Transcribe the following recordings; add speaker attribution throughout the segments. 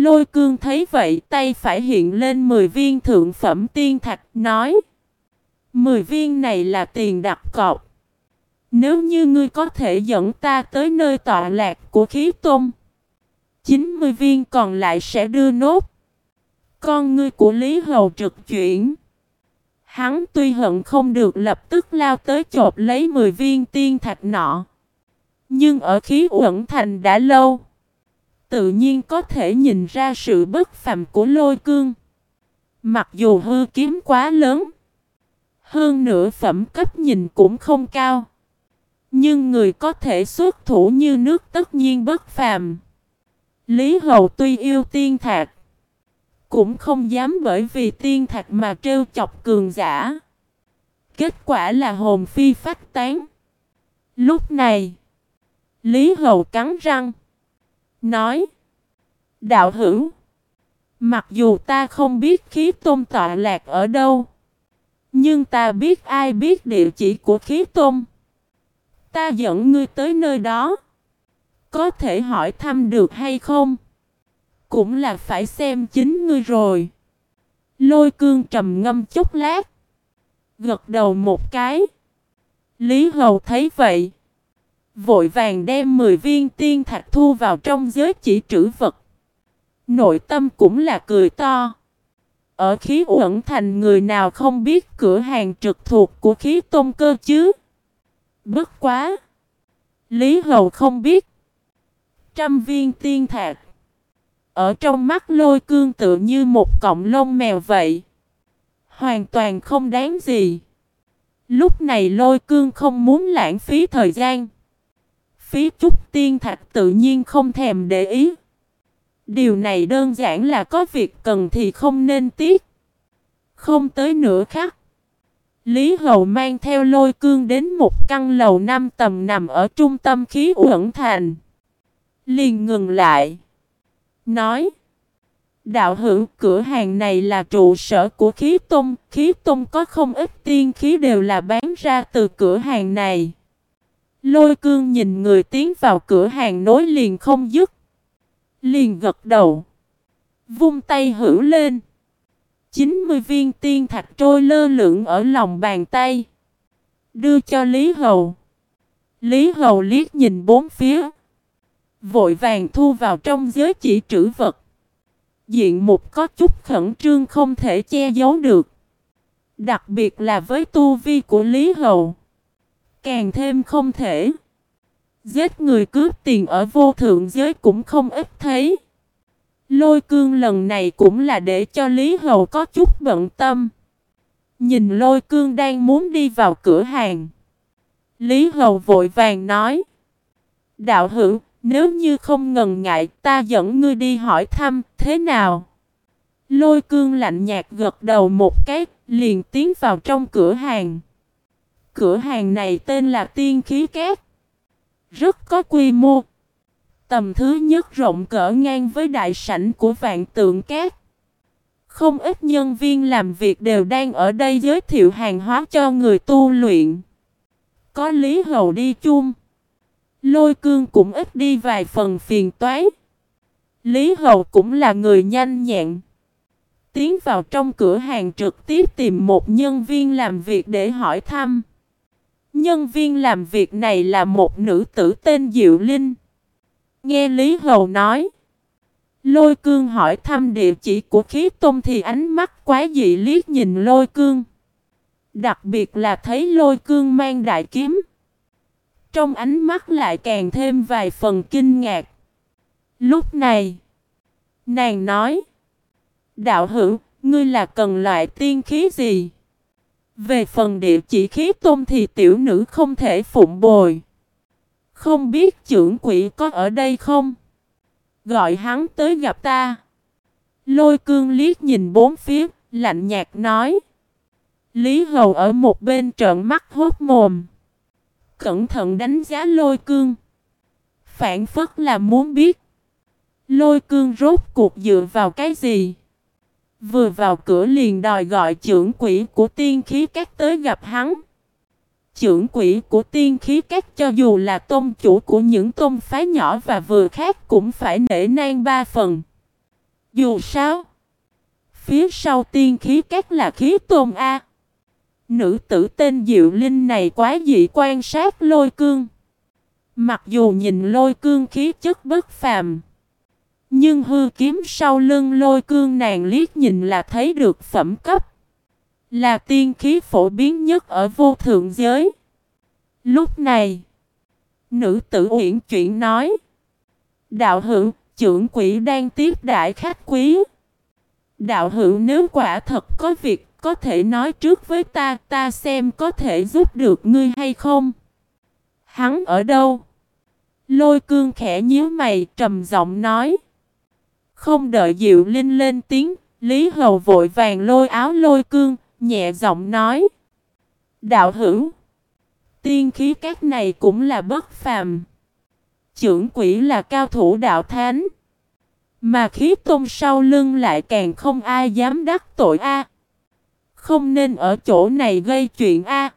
Speaker 1: Lôi cương thấy vậy, tay phải hiện lên 10 viên thượng phẩm tiên thạch, nói 10 viên này là tiền đặt cọc. Nếu như ngươi có thể dẫn ta tới nơi tọa lạc của khí tôn 90 viên còn lại sẽ đưa nốt. Con ngươi của Lý Hầu trực chuyển. Hắn tuy hận không được lập tức lao tới chộp lấy 10 viên tiên thạch nọ, Nhưng ở khí uẩn thành đã lâu tự nhiên có thể nhìn ra sự bất phàm của lôi cương. Mặc dù hư kiếm quá lớn, hơn nửa phẩm cấp nhìn cũng không cao. Nhưng người có thể xuất thủ như nước tất nhiên bất phàm. Lý Hầu tuy yêu tiên thạc, cũng không dám bởi vì tiên thạch mà trêu chọc cường giả. Kết quả là hồn phi phách tán. Lúc này, Lý Hầu cắn răng. Nói. Đạo hữu. Mặc dù ta không biết khí tôn tọa lạc ở đâu. Nhưng ta biết ai biết địa chỉ của khí tôn. Ta dẫn ngươi tới nơi đó. Có thể hỏi thăm được hay không? Cũng là phải xem chính ngươi rồi. Lôi cương trầm ngâm chốc lát. Gật đầu một cái. Lý Hầu thấy vậy. Vội vàng đem 10 viên tiên thạch thu vào trong giới chỉ trữ vật. Nội tâm cũng là cười to. Ở khí uẩn thành người nào không biết cửa hàng trực thuộc của khí tôn cơ chứ? Bất quá! Lý Hầu không biết. Trăm viên tiên thạch. Ở trong mắt lôi cương tự như một cọng lông mèo vậy. Hoàn toàn không đáng gì. Lúc này lôi cương không muốn lãng phí thời gian phí chút tiên thạch tự nhiên không thèm để ý. Điều này đơn giản là có việc cần thì không nên tiếc. Không tới nửa khắc. Lý hầu mang theo lôi cương đến một căn lầu năm tầm nằm ở trung tâm khí uẩn thành. Liền ngừng lại. Nói. Đạo hữu, cửa hàng này là trụ sở của khí tung. Khí tung có không ít tiên khí đều là bán ra từ cửa hàng này. Lôi cương nhìn người tiến vào cửa hàng nối liền không dứt. Liền gật đầu. Vung tay hữu lên. 90 viên tiên thạch trôi lơ lửng ở lòng bàn tay. Đưa cho Lý Hầu. Lý Hầu liếc nhìn bốn phía. Vội vàng thu vào trong giới chỉ trữ vật. Diện mục có chút khẩn trương không thể che giấu được. Đặc biệt là với tu vi của Lý Hầu. Càng thêm không thể. Giết người cướp tiền ở vô thượng giới cũng không ít thấy. Lôi cương lần này cũng là để cho Lý Hầu có chút bận tâm. Nhìn lôi cương đang muốn đi vào cửa hàng. Lý Hầu vội vàng nói. Đạo hữu, nếu như không ngần ngại ta dẫn ngươi đi hỏi thăm thế nào. Lôi cương lạnh nhạt gật đầu một cái, liền tiến vào trong cửa hàng. Cửa hàng này tên là Tiên Khí Cát. Rất có quy mô. Tầm thứ nhất rộng cỡ ngang với đại sảnh của vạn tượng cát. Không ít nhân viên làm việc đều đang ở đây giới thiệu hàng hóa cho người tu luyện. Có Lý Hầu đi chung. Lôi cương cũng ít đi vài phần phiền toái. Lý Hầu cũng là người nhanh nhẹn. Tiến vào trong cửa hàng trực tiếp tìm một nhân viên làm việc để hỏi thăm. Nhân viên làm việc này là một nữ tử tên Diệu Linh. Nghe Lý Hầu nói. Lôi cương hỏi thăm địa chỉ của khí tôn thì ánh mắt quá dị liếc nhìn lôi cương. Đặc biệt là thấy lôi cương mang đại kiếm. Trong ánh mắt lại càng thêm vài phần kinh ngạc. Lúc này, nàng nói. Đạo hữu, ngươi là cần loại tiên khí gì? Về phần địa chỉ khí tôn thì tiểu nữ không thể phụng bồi. Không biết trưởng quỷ có ở đây không? Gọi hắn tới gặp ta. Lôi cương liếc nhìn bốn phía, lạnh nhạt nói. Lý Hầu ở một bên trợn mắt hốt mồm. Cẩn thận đánh giá lôi cương. Phản phất là muốn biết. Lôi cương rốt cuộc dựa vào cái gì? Vừa vào cửa liền đòi gọi trưởng quỷ của tiên khí các tới gặp hắn. Trưởng quỷ của tiên khí các cho dù là tôn chủ của những tôn phái nhỏ và vừa khác cũng phải nể nang ba phần. Dù sao, phía sau tiên khí các là khí tôn A. Nữ tử tên Diệu Linh này quá dị quan sát lôi cương. Mặc dù nhìn lôi cương khí chất bất phàm. Nhưng hư kiếm sau lưng lôi cương nàng liếc nhìn là thấy được phẩm cấp. Là tiên khí phổ biến nhất ở vô thượng giới. Lúc này, nữ tử uyển chuyển nói. Đạo hữu, trưởng quỷ đang tiếp đại khách quý. Đạo hữu nếu quả thật có việc có thể nói trước với ta, ta xem có thể giúp được ngươi hay không. Hắn ở đâu? Lôi cương khẽ nhíu mày, trầm giọng nói. Không đợi Diệu Linh lên tiếng, Lý Hầu vội vàng lôi áo lôi cương, nhẹ giọng nói. Đạo hữu, tiên khí các này cũng là bất phàm. Trưởng quỷ là cao thủ đạo thánh. Mà khí tôn sau lưng lại càng không ai dám đắc tội a. Không nên ở chỗ này gây chuyện a.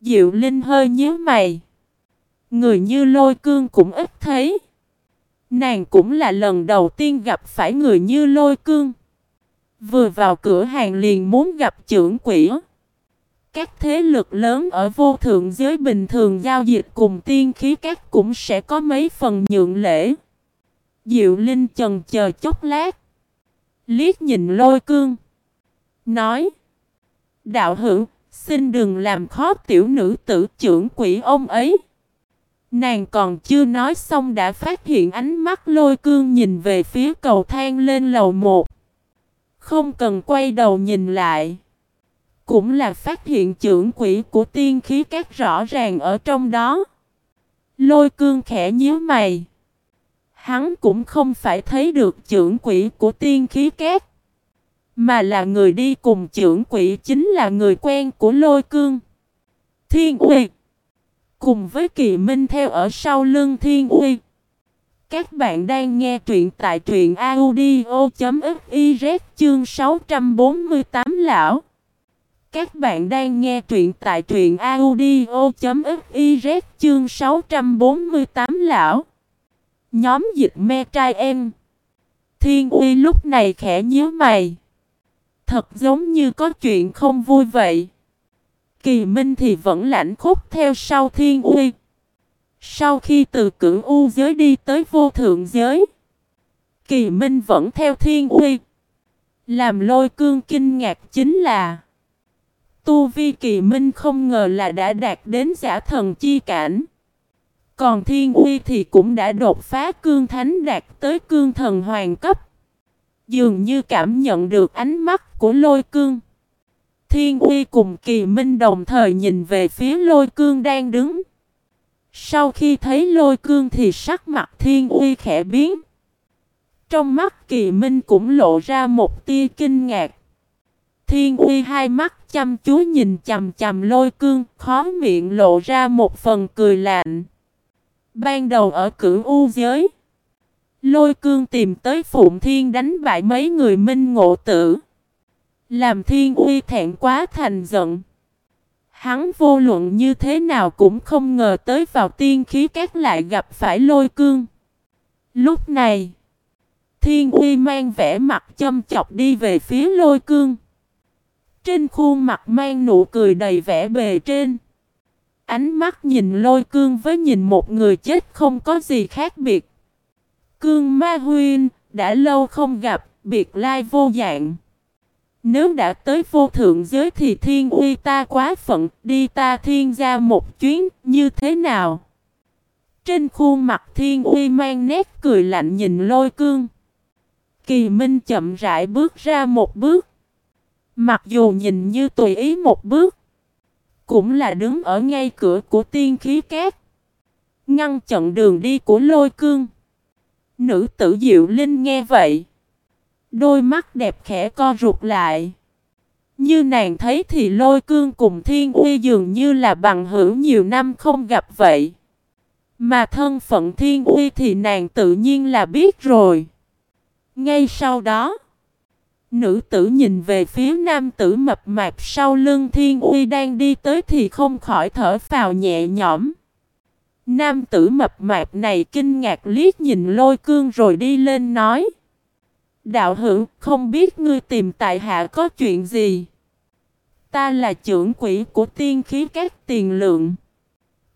Speaker 1: Diệu Linh hơi nhíu mày. Người như lôi cương cũng ít thấy. Nàng cũng là lần đầu tiên gặp phải người như lôi cương. Vừa vào cửa hàng liền muốn gặp trưởng quỷ. Các thế lực lớn ở vô thượng giới bình thường giao dịch cùng tiên khí các cũng sẽ có mấy phần nhượng lễ. Diệu Linh chần chờ chốc lát. Liết nhìn lôi cương. Nói. Đạo hữu, xin đừng làm khó tiểu nữ tử trưởng quỷ ông ấy. Nàng còn chưa nói xong đã phát hiện ánh mắt lôi cương nhìn về phía cầu thang lên lầu một. Không cần quay đầu nhìn lại. Cũng là phát hiện trưởng quỷ của tiên khí các rõ ràng ở trong đó. Lôi cương khẽ nhíu mày. Hắn cũng không phải thấy được trưởng quỷ của tiên khí két. Mà là người đi cùng trưởng quỷ chính là người quen của lôi cương. Thiên Uy. Cùng với kỳ minh theo ở sau lưng Thiên Uy. Các bạn đang nghe truyện tại truyện audio.fiz chương 648 lão. Các bạn đang nghe truyện tại truyện audio.fiz chương 648 lão. Nhóm dịch me trai em. Thiên uy lúc này khẽ nhíu mày. Thật giống như có chuyện không vui vậy. Kỳ Minh thì vẫn lạnh khúc theo sau thiên uy. Sau khi từ cửu u giới đi tới vô thượng giới. Kỳ Minh vẫn theo thiên uy. Làm lôi cương kinh ngạc chính là, Tu vi kỳ minh không ngờ là đã đạt đến giả thần chi cảnh. Còn thiên uy thì cũng đã đột phá cương thánh đạt tới cương thần hoàng cấp. Dường như cảm nhận được ánh mắt của lôi cương. Thiên uy cùng kỳ minh đồng thời nhìn về phía lôi cương đang đứng. Sau khi thấy lôi cương thì sắc mặt thiên uy khẽ biến. Trong mắt kỳ minh cũng lộ ra một tia kinh ngạc. Thiên uy hai mắt chăm chú nhìn chầm chầm lôi cương, khó miệng lộ ra một phần cười lạnh. Ban đầu ở cửu u giới, lôi cương tìm tới Phụng Thiên đánh bại mấy người minh ngộ tử. Làm thiên uy thẹn quá thành giận. Hắn vô luận như thế nào cũng không ngờ tới vào tiên khí các lại gặp phải lôi cương. Lúc này, thiên uy mang vẻ mặt châm chọc đi về phía lôi cương. Trên khuôn mặt mang nụ cười đầy vẻ bề trên. Ánh mắt nhìn lôi cương với nhìn một người chết không có gì khác biệt. Cương Ma Huyên, đã lâu không gặp, biệt lai vô dạng. Nếu đã tới vô thượng giới thì thiên uy ta quá phận, đi ta thiên ra một chuyến, như thế nào? Trên khuôn mặt thiên uy mang nét cười lạnh nhìn lôi cương. Kỳ Minh chậm rãi bước ra một bước. Mặc dù nhìn như tùy ý một bước, cũng là đứng ở ngay cửa của tiên khí két ngăn chặn đường đi của lôi cương. Nữ tử Diệu Linh nghe vậy, đôi mắt đẹp khẽ co rụt lại. Như nàng thấy thì lôi cương cùng thiên uy dường như là bằng hữu nhiều năm không gặp vậy. Mà thân phận thiên uy thì nàng tự nhiên là biết rồi. Ngay sau đó, Nữ tử nhìn về phía nam tử mập mạp sau lưng thiên uy đang đi tới thì không khỏi thở phào nhẹ nhõm. Nam tử mập mạp này kinh ngạc liếc nhìn lôi cương rồi đi lên nói. Đạo hữu, không biết ngươi tìm tại hạ có chuyện gì? Ta là trưởng quỷ của tiên khí các tiền lượng.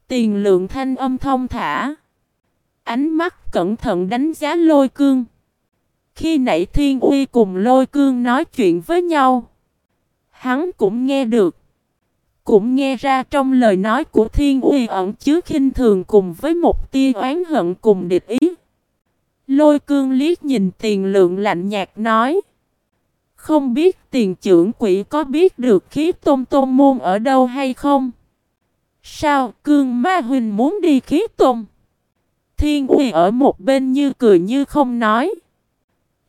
Speaker 1: Tiền lượng thanh âm thông thả. Ánh mắt cẩn thận đánh giá lôi cương. Khi nãy thiên uy cùng lôi cương nói chuyện với nhau. Hắn cũng nghe được. Cũng nghe ra trong lời nói của thiên uy ẩn chứa khinh thường cùng với một tia oán hận cùng địch ý. Lôi cương liếc nhìn tiền lượng lạnh nhạt nói. Không biết tiền trưởng quỷ có biết được khí tôm tôm môn ở đâu hay không? Sao cương ma huynh muốn đi khí tôm? Thiên uy ở một bên như cười như không nói.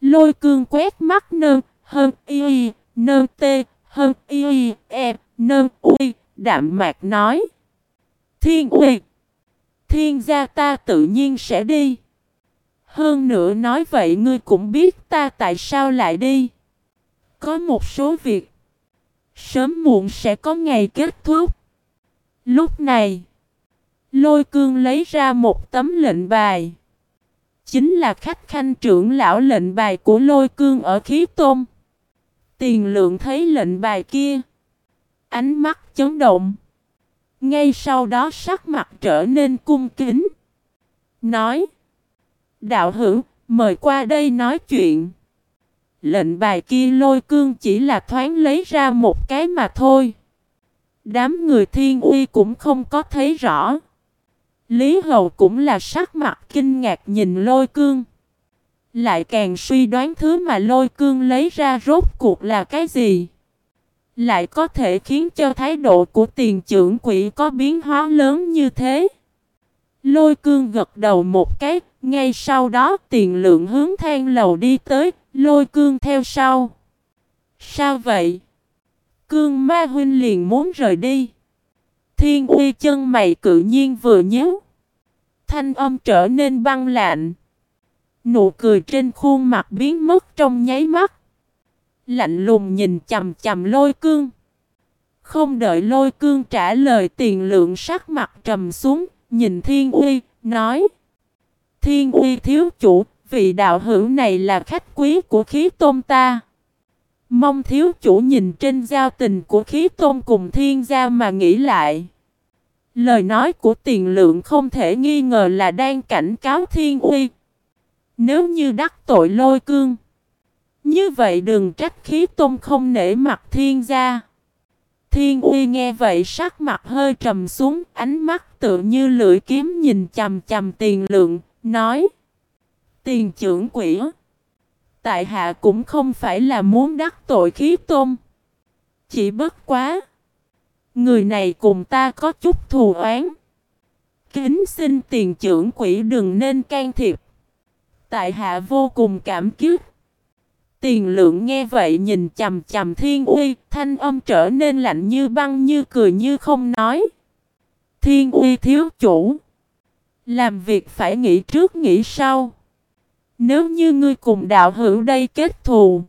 Speaker 1: Lôi cương quét mắt nơn, hơn y, nơn tê, hơn y, e, nơn uy, đạm mạc nói. Thiên uy, thiên gia ta tự nhiên sẽ đi. Hơn nữa nói vậy ngươi cũng biết ta tại sao lại đi. Có một số việc sớm muộn sẽ có ngày kết thúc. Lúc này, lôi cương lấy ra một tấm lệnh bài. Chính là khách khanh trưởng lão lệnh bài của lôi cương ở khí tôn. Tiền lượng thấy lệnh bài kia. Ánh mắt chấn động. Ngay sau đó sắc mặt trở nên cung kính. Nói. Đạo hữu, mời qua đây nói chuyện. Lệnh bài kia lôi cương chỉ là thoáng lấy ra một cái mà thôi. Đám người thiên uy cũng không có thấy rõ. Lý Hầu cũng là sắc mặt kinh ngạc nhìn lôi cương. Lại càng suy đoán thứ mà lôi cương lấy ra rốt cuộc là cái gì. Lại có thể khiến cho thái độ của tiền trưởng quỷ có biến hóa lớn như thế. Lôi cương gật đầu một cái, ngay sau đó tiền lượng hướng thang lầu đi tới, lôi cương theo sau. Sao vậy? Cương ma huynh liền muốn rời đi. Thiên uy chân mày cự nhiên vừa nhớ. Thanh âm trở nên băng lạnh. Nụ cười trên khuôn mặt biến mất trong nháy mắt. Lạnh lùng nhìn chầm chầm lôi cương. Không đợi lôi cương trả lời tiền lượng sắc mặt trầm xuống, nhìn thiên uy, nói. Thiên uy thiếu chủ, vị đạo hữu này là khách quý của khí tôn ta. Mong thiếu chủ nhìn trên giao tình của khí tôn cùng thiên gia mà nghĩ lại. Lời nói của tiền lượng không thể nghi ngờ là đang cảnh cáo thiên uy. Nếu như đắc tội lôi cương. Như vậy đừng trách khí tôn không nể mặt thiên gia. Thiên uy nghe vậy sắc mặt hơi trầm xuống, ánh mắt tự như lưỡi kiếm nhìn chầm chầm tiền lượng, nói. Tiền trưởng quỷ. Tại hạ cũng không phải là muốn đắc tội khí tôn. Chỉ bất quá. Người này cùng ta có chút thù oán. Kính xin tiền trưởng quỷ đừng nên can thiệp. Tại hạ vô cùng cảm kích. Tiền lượng nghe vậy nhìn chầm chầm thiên uy, thanh âm trở nên lạnh như băng như cười như không nói. Thiên uy thiếu chủ. Làm việc phải nghĩ trước nghĩ sau. Nếu như ngươi cùng đạo hữu đây kết thù.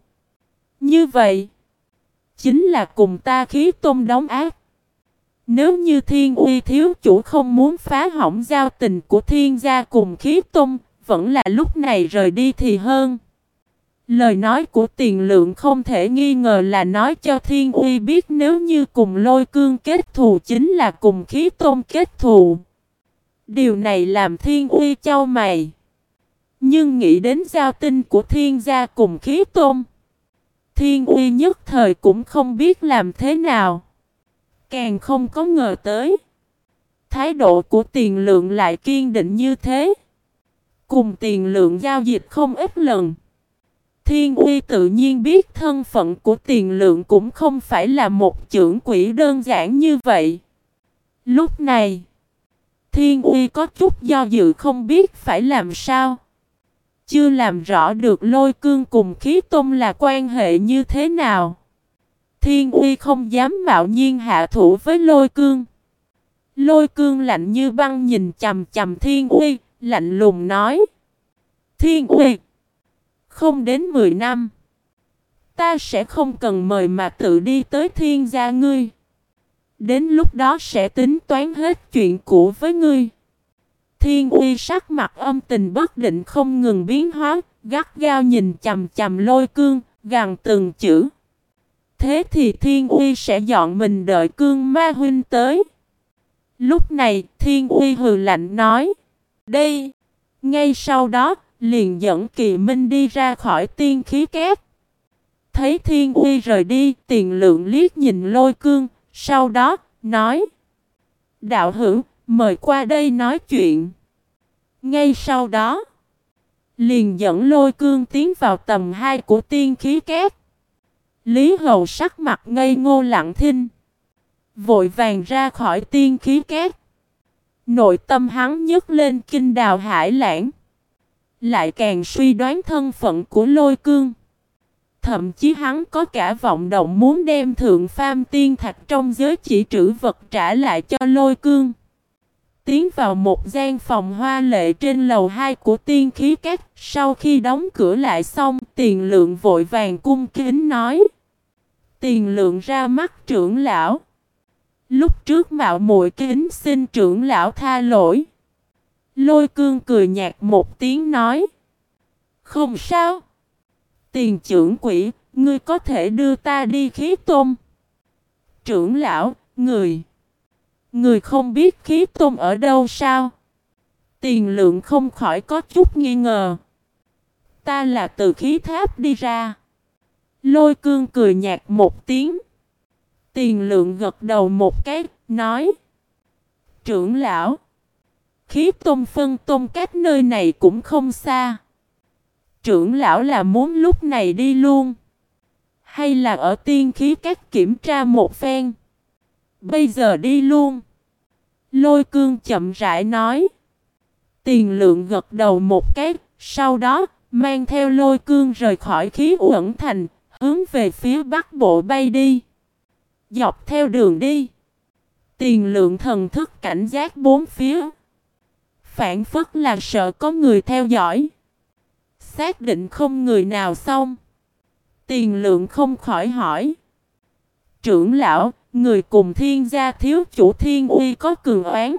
Speaker 1: Như vậy. Chính là cùng ta khí tôn đóng ác. Nếu như thiên uy thiếu chủ không muốn phá hỏng giao tình của thiên gia cùng khí tôn. Vẫn là lúc này rời đi thì hơn. Lời nói của tiền lượng không thể nghi ngờ là nói cho thiên uy biết nếu như cùng lôi cương kết thù chính là cùng khí tôn kết thù. Điều này làm thiên uy trao mày. Nhưng nghĩ đến giao tinh của thiên gia cùng khí tôn. Thiên uy nhất thời cũng không biết làm thế nào. Càng không có ngờ tới. Thái độ của tiền lượng lại kiên định như thế. Cùng tiền lượng giao dịch không ít lần. Thiên uy tự nhiên biết thân phận của tiền lượng cũng không phải là một trưởng quỹ đơn giản như vậy. Lúc này, Thiên uy có chút do dự không biết phải làm sao. Chưa làm rõ được lôi cương cùng khí tôn là quan hệ như thế nào. Thiên uy không dám mạo nhiên hạ thủ với lôi cương. Lôi cương lạnh như băng nhìn chầm chầm thiên uy, lạnh lùng nói. Thiên uy, không đến 10 năm, ta sẽ không cần mời mà tự đi tới thiên gia ngươi. Đến lúc đó sẽ tính toán hết chuyện cũ với ngươi. Thiên uy sắc mặt âm tình bất định không ngừng biến hóa, gắt gao nhìn chầm chầm lôi cương, gằn từng chữ. Thế thì Thiên Uy sẽ dọn mình đợi cương ma huynh tới. Lúc này, Thiên Uy hừ lạnh nói. Đây! Ngay sau đó, liền dẫn kỳ minh đi ra khỏi tiên khí kép. Thấy Thiên Uy rời đi, tiền lượng liếc nhìn lôi cương, sau đó, nói. Đạo hữu, mời qua đây nói chuyện. Ngay sau đó, liền dẫn lôi cương tiến vào tầm 2 của tiên khí két. Lý Hầu sắc mặt ngây ngô lặng thinh. Vội vàng ra khỏi tiên khí két. Nội tâm hắn nhấc lên kinh đào hải lãng. Lại càng suy đoán thân phận của lôi cương. Thậm chí hắn có cả vọng động muốn đem thượng pham tiên thạch trong giới chỉ trữ vật trả lại cho lôi cương. Tiến vào một gian phòng hoa lệ trên lầu 2 của tiên khí cát. Sau khi đóng cửa lại xong, tiền lượng vội vàng cung kính nói. Tiền lượng ra mắt trưởng lão. Lúc trước mạo muội kính xin trưởng lão tha lỗi. Lôi cương cười nhạt một tiếng nói. Không sao. Tiền trưởng quỷ, ngươi có thể đưa ta đi khí tôm. Trưởng lão, người. Người không biết khí tôm ở đâu sao? Tiền lượng không khỏi có chút nghi ngờ. Ta là từ khí tháp đi ra. Lôi cương cười nhạt một tiếng. Tiền lượng gật đầu một cái, nói. Trưởng lão. Khí tôm phân tôm cách nơi này cũng không xa. Trưởng lão là muốn lúc này đi luôn. Hay là ở tiên khí các kiểm tra một phen. Bây giờ đi luôn. Lôi cương chậm rãi nói. Tiền lượng gật đầu một cái. Sau đó mang theo lôi cương rời khỏi khí uẩn thành. Hướng về phía bắc bộ bay đi. Dọc theo đường đi. Tiền lượng thần thức cảnh giác bốn phía. Phản phất là sợ có người theo dõi. Xác định không người nào xong. Tiền lượng không khỏi hỏi. Trưởng lão, người cùng thiên gia thiếu chủ thiên uy có cường oán.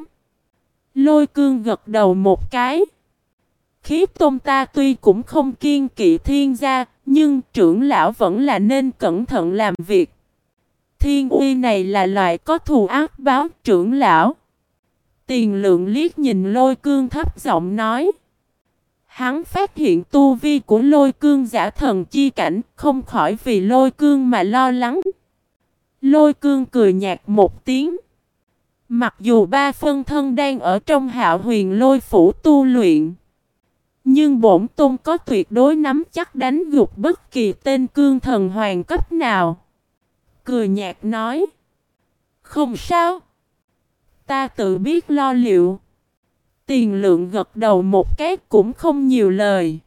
Speaker 1: Lôi cương gật đầu một cái. Khí tôn ta tuy cũng không kiên kỵ thiên gia, nhưng trưởng lão vẫn là nên cẩn thận làm việc. Thiên uy này là loại có thù ác báo trưởng lão. Tiền lượng liếc nhìn lôi cương thấp giọng nói. Hắn phát hiện tu vi của lôi cương giả thần chi cảnh, không khỏi vì lôi cương mà lo lắng. Lôi cương cười nhạt một tiếng. Mặc dù ba phân thân đang ở trong hạo huyền lôi phủ tu luyện. Nhưng bổn tôn có tuyệt đối nắm chắc đánh gục bất kỳ tên cương thần hoàng cấp nào. Cười nhạt nói. Không sao. Ta tự biết lo liệu. Tiền lượng gật đầu một cái cũng không nhiều lời.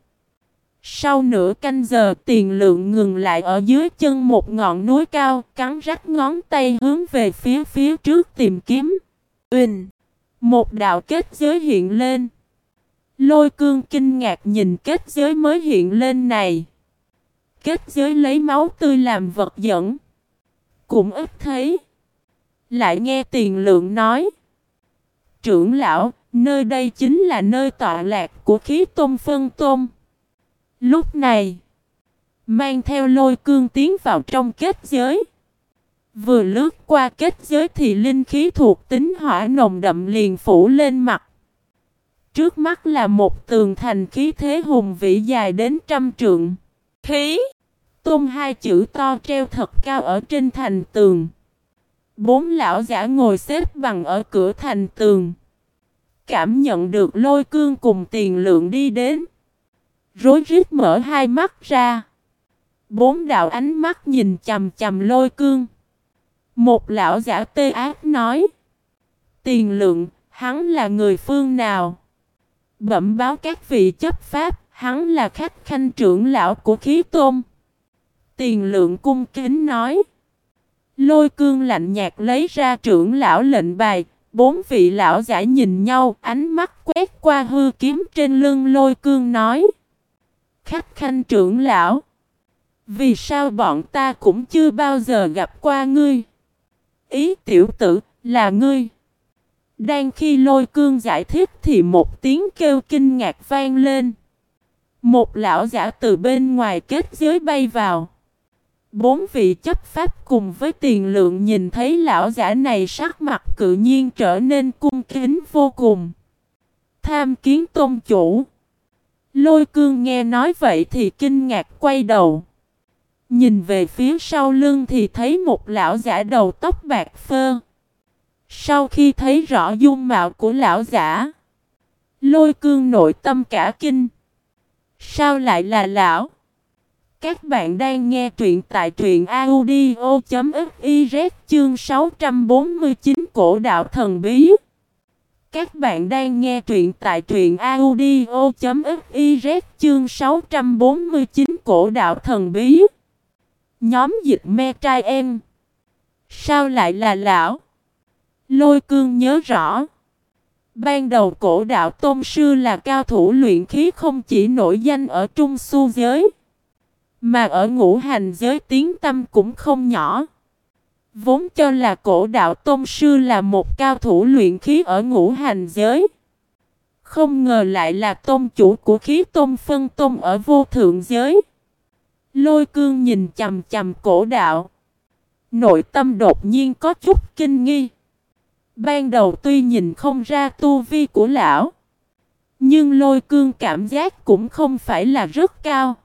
Speaker 1: Sau nửa canh giờ tiền lượng ngừng lại ở dưới chân một ngọn núi cao, cắn rách ngón tay hướng về phía phía trước tìm kiếm. Uỳnh! Một đạo kết giới hiện lên. Lôi cương kinh ngạc nhìn kết giới mới hiện lên này. Kết giới lấy máu tươi làm vật dẫn. Cũng ít thấy. Lại nghe tiền lượng nói. Trưởng lão, nơi đây chính là nơi tọa lạc của khí tôn phân tôn. Lúc này, mang theo lôi cương tiến vào trong kết giới. Vừa lướt qua kết giới thì linh khí thuộc tính hỏa nồng đậm liền phủ lên mặt. Trước mắt là một tường thành khí thế hùng vĩ dài đến trăm trượng. Khí! Tôn hai chữ to treo thật cao ở trên thành tường. Bốn lão giả ngồi xếp bằng ở cửa thành tường. Cảm nhận được lôi cương cùng tiền lượng đi đến. Rối rít mở hai mắt ra. Bốn đạo ánh mắt nhìn chầm chầm lôi cương. Một lão giả tê ác nói. Tiền lượng, hắn là người phương nào? Bẩm báo các vị chấp pháp, hắn là khách khanh trưởng lão của khí tôn. Tiền lượng cung kính nói. Lôi cương lạnh nhạt lấy ra trưởng lão lệnh bài. Bốn vị lão giả nhìn nhau, ánh mắt quét qua hư kiếm trên lưng lôi cương nói. Khách khanh trưởng lão. Vì sao bọn ta cũng chưa bao giờ gặp qua ngươi? Ý tiểu tử là ngươi. Đang khi lôi cương giải thích thì một tiếng kêu kinh ngạc vang lên. Một lão giả từ bên ngoài kết giới bay vào. Bốn vị chấp pháp cùng với tiền lượng nhìn thấy lão giả này sắc mặt cự nhiên trở nên cung kính vô cùng. Tham kiến tôn chủ. Lôi cương nghe nói vậy thì kinh ngạc quay đầu. Nhìn về phía sau lưng thì thấy một lão giả đầu tóc bạc phơ. Sau khi thấy rõ dung mạo của lão giả, lôi cương nội tâm cả kinh. Sao lại là lão? Các bạn đang nghe truyện tại truyện audio.fiz chương 649 cổ đạo thần bí. Các bạn đang nghe truyện tại truyện audio.fiz chương 649 cổ đạo thần bí. Nhóm dịch me trai em. Sao lại là lão? Lôi cương nhớ rõ. Ban đầu cổ đạo Tôn Sư là cao thủ luyện khí không chỉ nổi danh ở trung su giới. Mà ở ngũ hành giới tiếng tâm cũng không nhỏ. Vốn cho là cổ đạo Tôn Sư là một cao thủ luyện khí ở ngũ hành giới. Không ngờ lại là tôn chủ của khí tôn phân tôn ở vô thượng giới. Lôi cương nhìn chầm chầm cổ đạo. Nội tâm đột nhiên có chút kinh nghi. Ban đầu tuy nhìn không ra tu vi của lão. Nhưng lôi cương cảm giác cũng không phải là rất cao.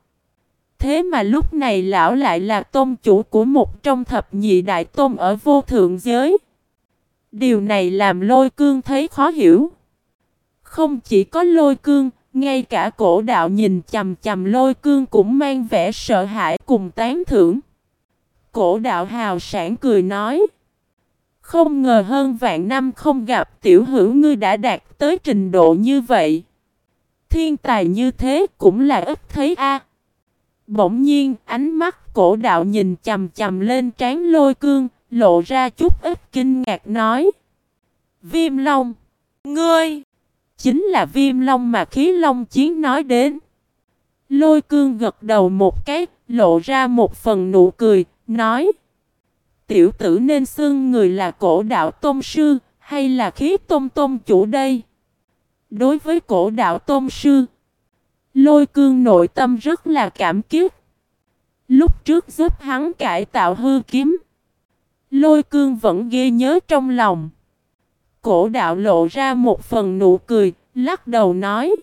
Speaker 1: Thế mà lúc này lão lại là tôn chủ của một trong thập nhị đại tôn ở vô thượng giới. Điều này làm lôi cương thấy khó hiểu. Không chỉ có lôi cương, ngay cả cổ đạo nhìn chầm chầm lôi cương cũng mang vẻ sợ hãi cùng tán thưởng. Cổ đạo hào sản cười nói. Không ngờ hơn vạn năm không gặp tiểu hữu ngươi đã đạt tới trình độ như vậy. Thiên tài như thế cũng là ít thấy a. Bỗng nhiên ánh mắt cổ đạo nhìn chầm chầm lên trán lôi cương, lộ ra chút ít kinh ngạc nói. Viêm Long, ngươi, chính là viêm long mà khí long chiến nói đến. Lôi cương gật đầu một cái, lộ ra một phần nụ cười, nói. Tiểu tử nên xưng người là cổ đạo tôn sư, hay là khí tôn tôn chủ đây? Đối với cổ đạo tôn sư, lôi cương nội tâm rất là cảm kích. Lúc trước giúp hắn cải tạo hư kiếm, lôi cương vẫn ghê nhớ trong lòng. Cổ đạo lộ ra một phần nụ cười, lắc đầu nói.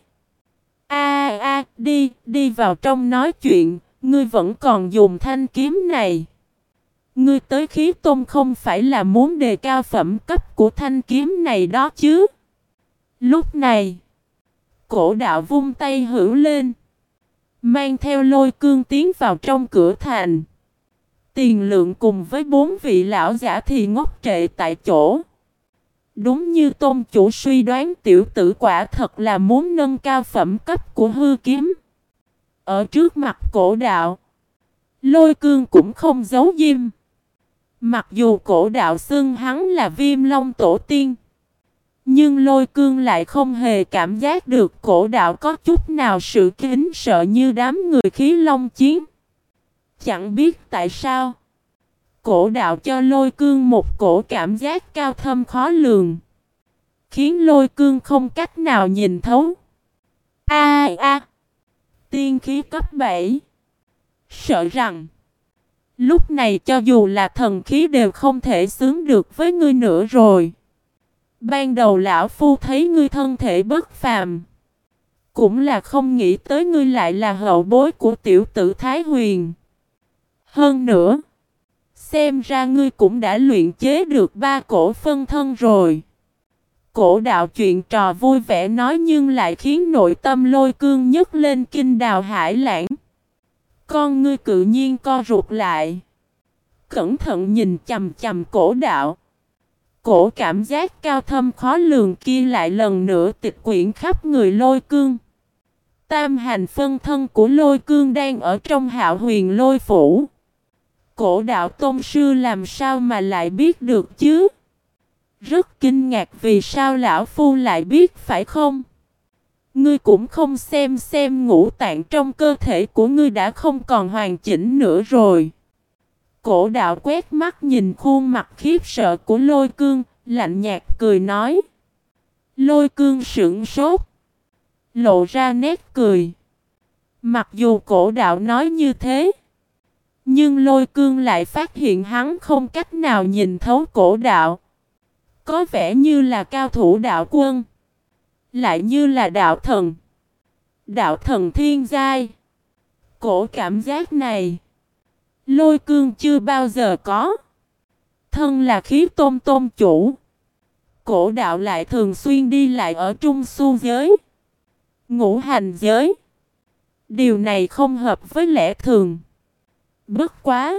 Speaker 1: A a đi, đi vào trong nói chuyện, ngươi vẫn còn dùng thanh kiếm này. Ngươi tới khí tôn không phải là muốn đề cao phẩm cấp của thanh kiếm này đó chứ. Lúc này, cổ đạo vung tay hữu lên. Mang theo lôi cương tiến vào trong cửa thành. Tiền lượng cùng với bốn vị lão giả thì ngốc trệ tại chỗ. Đúng như tôn chủ suy đoán tiểu tử quả thật là muốn nâng cao phẩm cấp của hư kiếm. Ở trước mặt cổ đạo, lôi cương cũng không giấu diêm. Mặc dù cổ đạo xưng hắn là viêm long tổ tiên. Nhưng lôi cương lại không hề cảm giác được cổ đạo có chút nào sự kính sợ như đám người khí long chiến. Chẳng biết tại sao. Cổ đạo cho lôi cương một cổ cảm giác cao thâm khó lường. Khiến lôi cương không cách nào nhìn thấu. A a, Tiên khí cấp 7 Sợ rằng, Lúc này cho dù là thần khí đều không thể sướng được với ngươi nữa rồi. Ban đầu lão phu thấy ngươi thân thể bất phàm. Cũng là không nghĩ tới ngươi lại là hậu bối của tiểu tử Thái Huyền. Hơn nữa. Xem ra ngươi cũng đã luyện chế được ba cổ phân thân rồi. Cổ đạo chuyện trò vui vẻ nói nhưng lại khiến nội tâm lôi cương nhất lên kinh đào hải lãng. Con ngươi cự nhiên co rụt lại. Cẩn thận nhìn chầm chầm cổ đạo. Cổ cảm giác cao thâm khó lường kia lại lần nữa tịch quyển khắp người lôi cương. Tam hành phân thân của lôi cương đang ở trong hạo huyền lôi phủ. Cổ đạo tôn sư làm sao mà lại biết được chứ? Rất kinh ngạc vì sao lão phu lại biết phải không? Ngươi cũng không xem xem ngũ tạng trong cơ thể của ngươi đã không còn hoàn chỉnh nữa rồi. Cổ đạo quét mắt nhìn khuôn mặt khiếp sợ của lôi cương, lạnh nhạt cười nói. Lôi cương sững sốt. Lộ ra nét cười. Mặc dù cổ đạo nói như thế, nhưng lôi cương lại phát hiện hắn không cách nào nhìn thấu cổ đạo. Có vẻ như là cao thủ đạo quân, lại như là đạo thần. Đạo thần thiên giai. Cổ cảm giác này, lôi cương chưa bao giờ có. Thân là khí tôn tôn chủ. Cổ đạo lại thường xuyên đi lại ở trung su giới. Ngũ hành giới. Điều này không hợp với lẽ thường. Bất quá.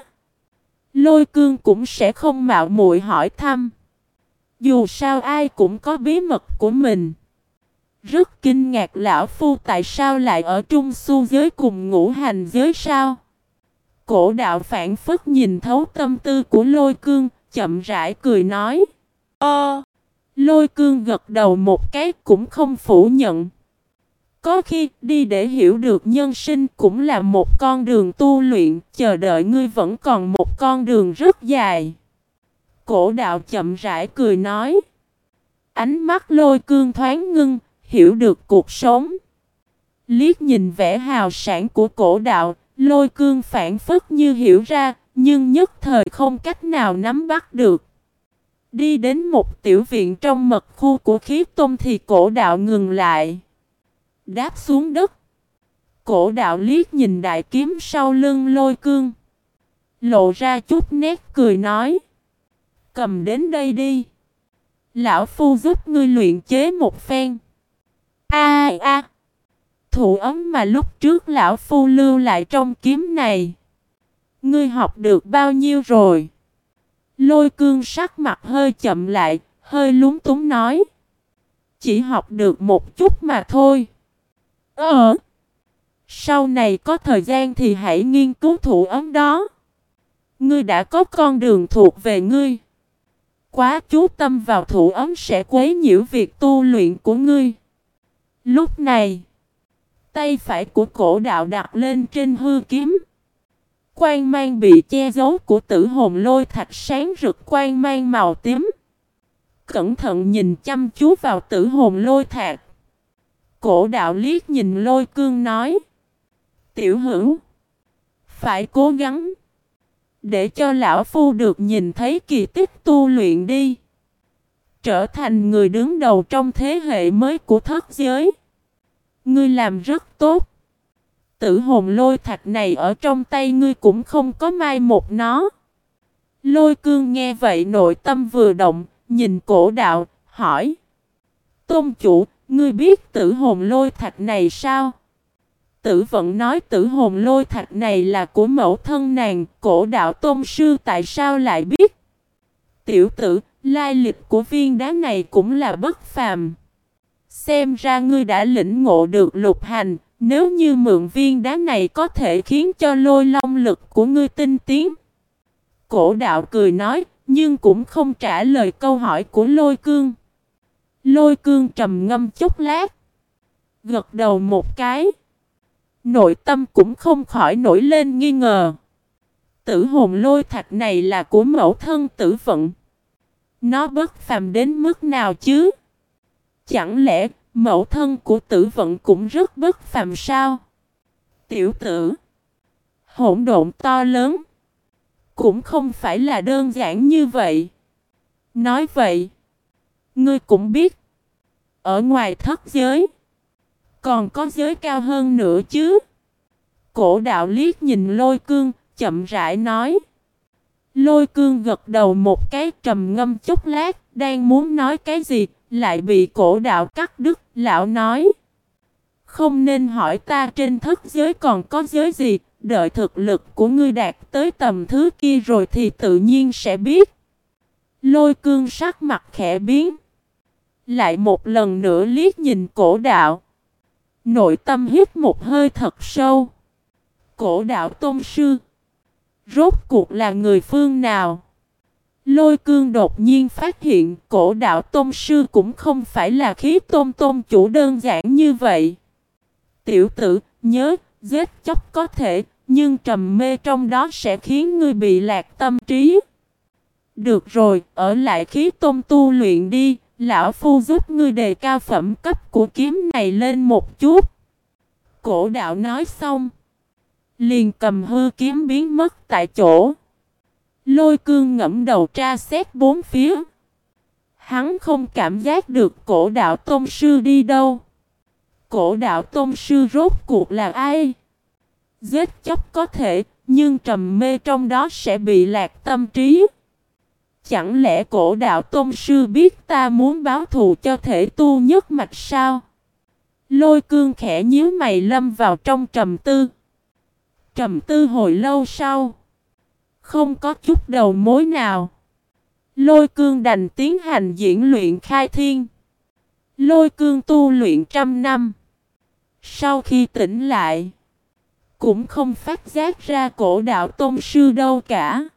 Speaker 1: Lôi cương cũng sẽ không mạo muội hỏi thăm. Dù sao ai cũng có bí mật của mình. Rất kinh ngạc lão phu tại sao lại ở trung su giới cùng ngũ hành giới sao? Cổ đạo phản phất nhìn thấu tâm tư của lôi cương, chậm rãi cười nói. Ơ! lôi cương gật đầu một cái cũng không phủ nhận. Có khi đi để hiểu được nhân sinh cũng là một con đường tu luyện, chờ đợi ngươi vẫn còn một con đường rất dài. Cổ đạo chậm rãi cười nói. Ánh mắt lôi cương thoáng ngưng, hiểu được cuộc sống. Liếc nhìn vẻ hào sản của cổ đạo, lôi cương phản phất như hiểu ra, nhưng nhất thời không cách nào nắm bắt được. Đi đến một tiểu viện trong mật khu của khí tôn thì cổ đạo ngừng lại. Đáp xuống đất. Cổ đạo liếc nhìn đại kiếm sau lưng lôi cương. Lộ ra chút nét cười nói. Cầm đến đây đi. Lão Phu giúp ngươi luyện chế một phen. A a. Thủ ấm mà lúc trước lão Phu lưu lại trong kiếm này. Ngươi học được bao nhiêu rồi? Lôi cương sắc mặt hơi chậm lại, hơi lúng túng nói. Chỉ học được một chút mà thôi. Ờ. Sau này có thời gian thì hãy nghiên cứu thủ ấm đó. Ngươi đã có con đường thuộc về ngươi. Quá chú tâm vào thủ ấm sẽ quấy nhiễu việc tu luyện của ngươi. Lúc này, tay phải của cổ đạo đặt lên trên hư kiếm. Quang mang bị che giấu của tử hồn lôi thạch sáng rực quang mang màu tím. Cẩn thận nhìn chăm chú vào tử hồn lôi thạch. Cổ đạo liếc nhìn lôi cương nói. Tiểu hữu. Phải cố gắng. Để cho lão phu được nhìn thấy kỳ tích tu luyện đi. Trở thành người đứng đầu trong thế hệ mới của thất giới. Ngươi làm rất tốt. Tử hồn lôi thạch này ở trong tay ngươi cũng không có mai một nó. Lôi cương nghe vậy nội tâm vừa động, nhìn cổ đạo, hỏi. Tôn chủ, ngươi biết tử hồn lôi thạch này sao? Tử vận nói tử hồn lôi thạch này là của mẫu thân nàng, cổ đạo tôn sư tại sao lại biết? Tiểu tử, lai lịch của viên đá này cũng là bất phàm. Xem ra ngươi đã lĩnh ngộ được lục hành, nếu như mượn viên đá này có thể khiến cho lôi long lực của ngươi tinh tiến. Cổ đạo cười nói, nhưng cũng không trả lời câu hỏi của lôi cương. Lôi cương trầm ngâm chút lát. Gật đầu một cái. Nội tâm cũng không khỏi nổi lên nghi ngờ. Tử hồn lôi thạch này là của mẫu thân tử vận. Nó bất phàm đến mức nào chứ? Chẳng lẽ mẫu thân của tử vận cũng rất bất phàm sao? Tiểu tử. Hỗn độn to lớn. Cũng không phải là đơn giản như vậy. Nói vậy. Ngươi cũng biết. Ở ngoài thất giới. Còn có giới cao hơn nữa chứ. Cổ đạo liếc nhìn lôi cương. Chậm rãi nói. Lôi cương gật đầu một cái trầm ngâm chút lát. Đang muốn nói cái gì. Lại bị cổ đạo cắt đứt. Lão nói. Không nên hỏi ta trên thức giới còn có giới gì. Đợi thực lực của ngươi đạt tới tầm thứ kia rồi thì tự nhiên sẽ biết. Lôi cương sắc mặt khẽ biến. Lại một lần nữa liếc nhìn cổ đạo. Nội tâm hít một hơi thật sâu. Cổ đạo tôn sư. Rốt cuộc là người phương nào? Lôi cương đột nhiên phát hiện cổ đạo tôn sư cũng không phải là khí tôn tôn chủ đơn giản như vậy. Tiểu tử, nhớ, giết chóc có thể, nhưng trầm mê trong đó sẽ khiến ngươi bị lạc tâm trí. Được rồi, ở lại khí tôn tu luyện đi, lão phu giúp ngươi đề cao phẩm cấp của kiếm này lên một chút. Cổ đạo nói xong. Liền cầm hư kiếm biến mất tại chỗ. Lôi cương ngẫm đầu tra xét bốn phía. Hắn không cảm giác được cổ đạo tôn sư đi đâu. Cổ đạo tôn sư rốt cuộc là ai? Giết chóc có thể, nhưng trầm mê trong đó sẽ bị lạc tâm trí. Chẳng lẽ cổ đạo tôn sư biết ta muốn báo thù cho thể tu nhất mạch sao? Lôi cương khẽ nhíu mày lâm vào trong trầm tư. Trầm tư hồi lâu sau. Không có chút đầu mối nào. Lôi cương đành tiến hành diễn luyện khai thiên. Lôi cương tu luyện trăm năm. Sau khi tỉnh lại. Cũng không phát giác ra cổ đạo tôn sư đâu cả.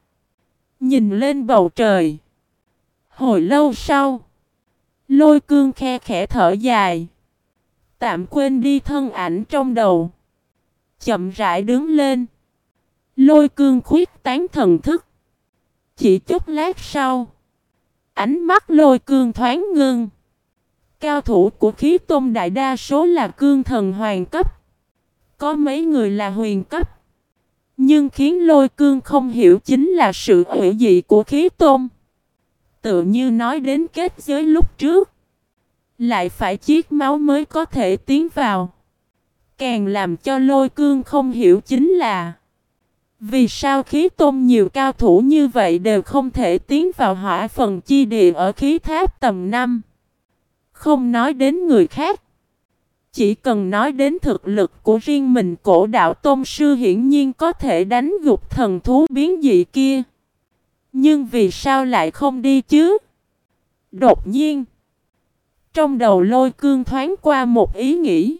Speaker 1: Nhìn lên bầu trời. Hồi lâu sau. Lôi cương khe khẽ thở dài. Tạm quên đi thân ảnh trong đầu. Chậm rãi đứng lên. Lôi cương khuyết tán thần thức. Chỉ chút lát sau. Ánh mắt lôi cương thoáng ngưng. Cao thủ của khí tôn đại đa số là cương thần hoàng cấp. Có mấy người là huyền cấp. Nhưng khiến lôi cương không hiểu chính là sự hữu dị của khí tôn. Tự như nói đến kết giới lúc trước. Lại phải chiếc máu mới có thể tiến vào. Càng làm cho lôi cương không hiểu chính là vì sao khí tôn nhiều cao thủ như vậy đều không thể tiến vào hỏa phần chi địa ở khí tháp tầm 5 Không nói đến người khác. Chỉ cần nói đến thực lực của riêng mình cổ đạo tôn sư hiển nhiên có thể đánh gục thần thú biến dị kia. Nhưng vì sao lại không đi chứ? Đột nhiên, Trong đầu lôi cương thoáng qua một ý nghĩ.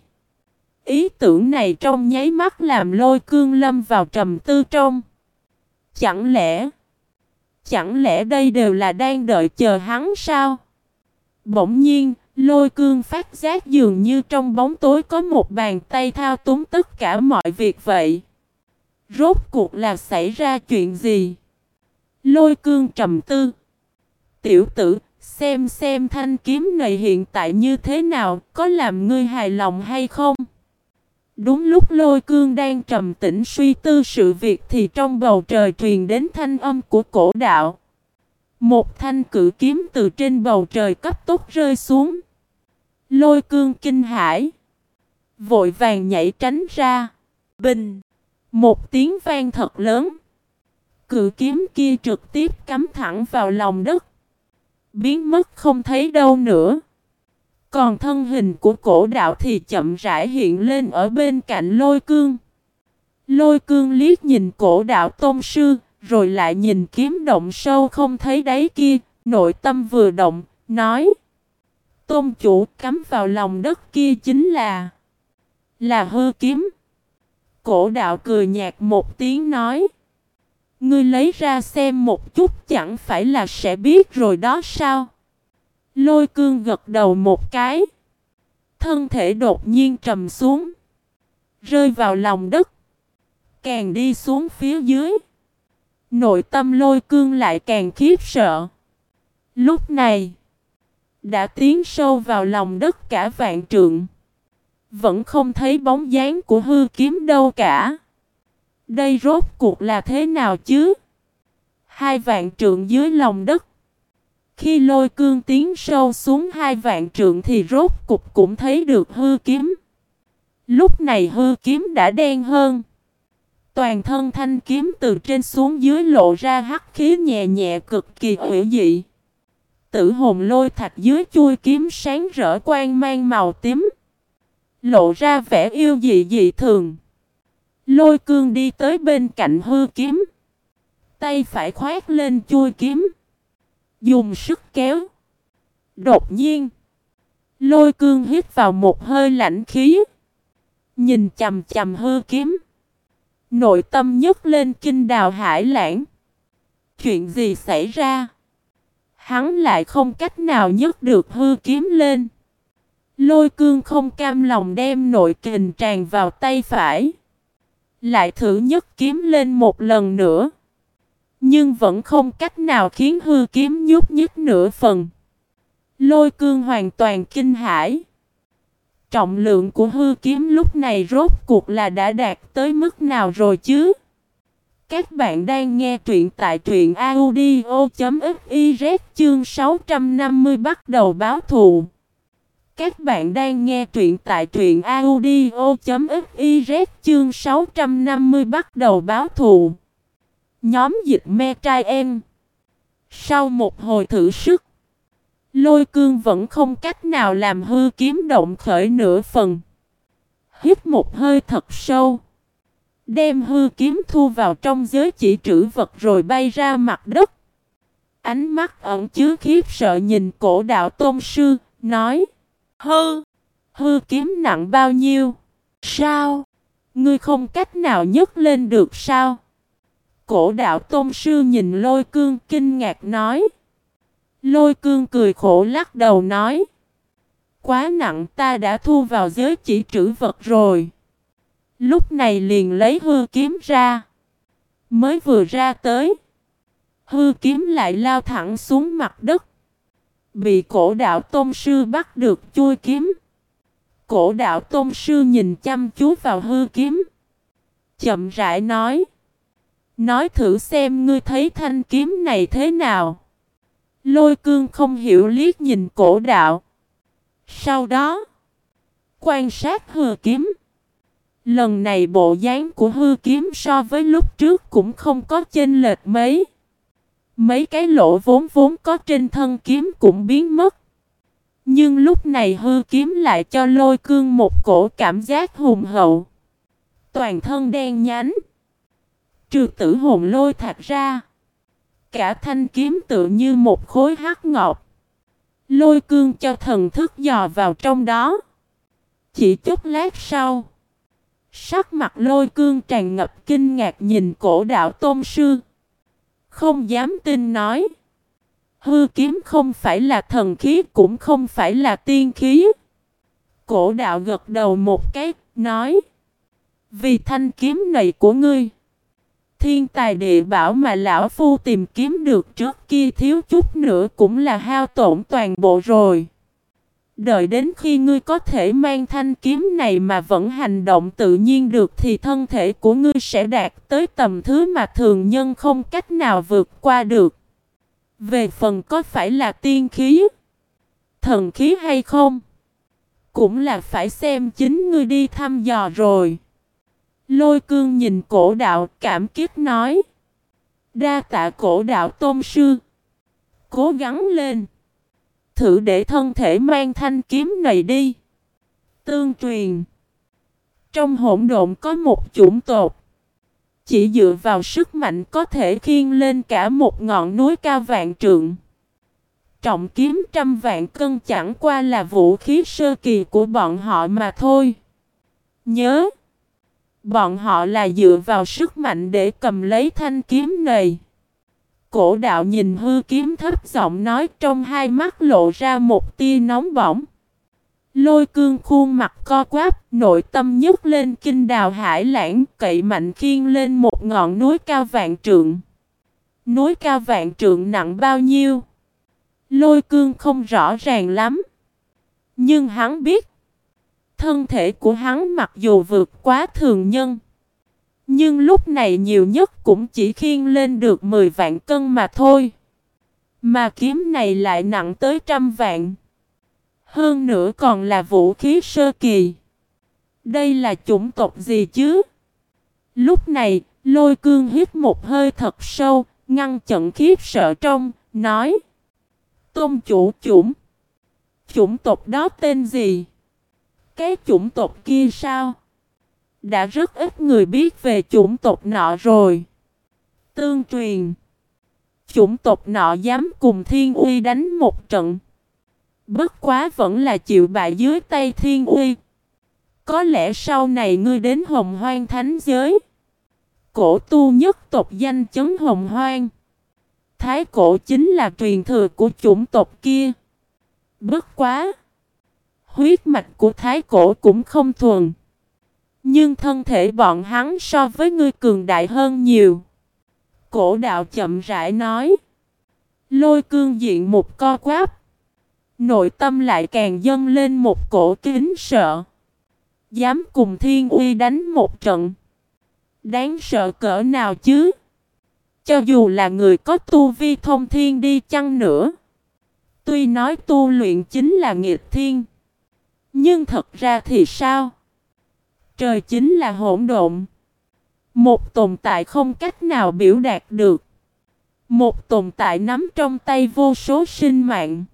Speaker 1: Ý tưởng này trong nháy mắt làm lôi cương lâm vào trầm tư trong. Chẳng lẽ, chẳng lẽ đây đều là đang đợi chờ hắn sao? Bỗng nhiên, lôi cương phát giác dường như trong bóng tối có một bàn tay thao túng tất cả mọi việc vậy. Rốt cuộc là xảy ra chuyện gì? Lôi cương trầm tư. Tiểu tử, xem xem thanh kiếm này hiện tại như thế nào, có làm ngươi hài lòng hay không? Đúng lúc lôi cương đang trầm tĩnh suy tư sự việc thì trong bầu trời truyền đến thanh âm của cổ đạo. Một thanh cử kiếm từ trên bầu trời cấp tốc rơi xuống. Lôi cương kinh hãi. Vội vàng nhảy tránh ra. Bình. Một tiếng vang thật lớn. Cự kiếm kia trực tiếp cắm thẳng vào lòng đất. Biến mất không thấy đâu nữa. Còn thân hình của cổ đạo thì chậm rãi hiện lên ở bên cạnh lôi cương. Lôi cương liếc nhìn cổ đạo tôn sư, rồi lại nhìn kiếm động sâu không thấy đáy kia, nội tâm vừa động, nói. Tôn chủ cắm vào lòng đất kia chính là... Là hư kiếm. Cổ đạo cười nhạt một tiếng nói. Ngươi lấy ra xem một chút chẳng phải là sẽ biết rồi đó sao? Lôi cương gật đầu một cái. Thân thể đột nhiên trầm xuống. Rơi vào lòng đất. Càng đi xuống phía dưới. Nội tâm lôi cương lại càng khiếp sợ. Lúc này. Đã tiến sâu vào lòng đất cả vạn trượng. Vẫn không thấy bóng dáng của hư kiếm đâu cả. Đây rốt cuộc là thế nào chứ? Hai vạn trượng dưới lòng đất. Khi lôi cương tiến sâu xuống hai vạn trượng thì rốt cục cũng thấy được hư kiếm. Lúc này hư kiếm đã đen hơn. Toàn thân thanh kiếm từ trên xuống dưới lộ ra hắc khí nhẹ nhẹ cực kỳ hữu dị. Tử hồn lôi thạch dưới chui kiếm sáng rỡ quang mang màu tím. Lộ ra vẻ yêu dị dị thường. Lôi cương đi tới bên cạnh hư kiếm. Tay phải khoát lên chui kiếm. Dùng sức kéo. Đột nhiên. Lôi cương hít vào một hơi lạnh khí. Nhìn chầm chầm hư kiếm. Nội tâm nhấc lên kinh đào hải lãng. Chuyện gì xảy ra? Hắn lại không cách nào nhấc được hư kiếm lên. Lôi cương không cam lòng đem nội kình tràn vào tay phải. Lại thử nhấc kiếm lên một lần nữa. Nhưng vẫn không cách nào khiến hư kiếm nhúc nhích nửa phần. Lôi cương hoàn toàn kinh hãi. Trọng lượng của hư kiếm lúc này rốt cuộc là đã đạt tới mức nào rồi chứ? Các bạn đang nghe truyện tại truyện audio.fiz chương 650 bắt đầu báo thù. Các bạn đang nghe truyện tại truyện audio.fiz chương 650 bắt đầu báo thù. Nhóm dịch me trai em. Sau một hồi thử sức, lôi cương vẫn không cách nào làm hư kiếm động khởi nửa phần. Hít một hơi thật sâu. Đem hư kiếm thu vào trong giới chỉ trữ vật rồi bay ra mặt đất. Ánh mắt ẩn chứa khiếp sợ nhìn cổ đạo tôn sư, nói Hư, hư kiếm nặng bao nhiêu? Sao? Ngươi không cách nào nhấc lên được sao? Cổ đạo tôn sư nhìn lôi cương kinh ngạc nói Lôi cương cười khổ lắc đầu nói Quá nặng ta đã thu vào giới chỉ trữ vật rồi Lúc này liền lấy hư kiếm ra. Mới vừa ra tới. Hư kiếm lại lao thẳng xuống mặt đất. Bị cổ đạo tôn sư bắt được chui kiếm. Cổ đạo tôn sư nhìn chăm chú vào hư kiếm. Chậm rãi nói. Nói thử xem ngươi thấy thanh kiếm này thế nào. Lôi cương không hiểu liếc nhìn cổ đạo. Sau đó. Quan sát hư kiếm. Lần này bộ dáng của hư kiếm so với lúc trước cũng không có chênh lệch mấy. Mấy cái lỗ vốn vốn có trên thân kiếm cũng biến mất. Nhưng lúc này hư kiếm lại cho lôi cương một cổ cảm giác hùng hậu. Toàn thân đen nhánh. Trừ tử hồn lôi thạch ra. Cả thanh kiếm tự như một khối hắc ngọc. Lôi cương cho thần thức dò vào trong đó. Chỉ chút lát sau. Sắc mặt lôi cương tràn ngập kinh ngạc nhìn cổ đạo tôn sư. Không dám tin nói. Hư kiếm không phải là thần khí cũng không phải là tiên khí. Cổ đạo gật đầu một cái, nói. Vì thanh kiếm này của ngươi. Thiên tài địa bảo mà lão phu tìm kiếm được trước kia thiếu chút nữa cũng là hao tổn toàn bộ rồi. Đợi đến khi ngươi có thể mang thanh kiếm này mà vẫn hành động tự nhiên được thì thân thể của ngươi sẽ đạt tới tầm thứ mà thường nhân không cách nào vượt qua được. Về phần có phải là tiên khí, thần khí hay không, cũng là phải xem chính ngươi đi thăm dò rồi. Lôi cương nhìn cổ đạo, cảm kiếp nói. Đa tạ cổ đạo tôn sư. Cố gắng lên thử để thân thể mang thanh kiếm này đi. Tương truyền Trong hỗn độn có một chủng tột. Chỉ dựa vào sức mạnh có thể khiên lên cả một ngọn núi cao vạn trượng. Trọng kiếm trăm vạn cân chẳng qua là vũ khí sơ kỳ của bọn họ mà thôi. Nhớ! Bọn họ là dựa vào sức mạnh để cầm lấy thanh kiếm này. Cổ đạo nhìn hư kiếm thấp giọng nói trong hai mắt lộ ra một tia nóng bỏng. Lôi cương khuôn mặt co quáp, nội tâm nhúc lên kinh đào hải lãng, cậy mạnh khiên lên một ngọn núi cao vạn trượng. Núi cao vạn trượng nặng bao nhiêu? Lôi cương không rõ ràng lắm. Nhưng hắn biết, thân thể của hắn mặc dù vượt quá thường nhân, nhưng lúc này nhiều nhất cũng chỉ khiên lên được 10 vạn cân mà thôi. Mà kiếm này lại nặng tới trăm vạn. Hơn nữa còn là vũ khí sơ kỳ. Đây là chủng tộc gì chứ? Lúc này, lôi cương hít một hơi thật sâu, ngăn chặn khiếp sợ trong, nói Tôn chủ chủng Chủng tộc đó tên gì? Cái chủng tộc kia sao? Đã rất ít người biết về chủng tộc nọ rồi. Tương truyền. Chủng tộc nọ dám cùng Thiên Uy đánh một trận. Bất quá vẫn là chịu bại dưới tay Thiên Uy. Có lẽ sau này ngươi đến hồng hoang thánh giới. Cổ tu nhất tộc danh chấn hồng hoang. Thái cổ chính là truyền thừa của chủng tộc kia. Bất quá. Huyết mạch của thái cổ cũng không thuần. Nhưng thân thể bọn hắn so với ngươi cường đại hơn nhiều. Cổ đạo chậm rãi nói. Lôi cương diện một co quáp. Nội tâm lại càng dâng lên một cổ kính sợ. Dám cùng thiên uy đánh một trận. Đáng sợ cỡ nào chứ? Cho dù là người có tu vi thông thiên đi chăng nữa. Tuy nói tu luyện chính là nghịch thiên. Nhưng thật ra thì sao? Trời chính là hỗn độn. Một tồn tại không cách nào biểu đạt được. Một tồn tại nắm trong tay vô số sinh mạng.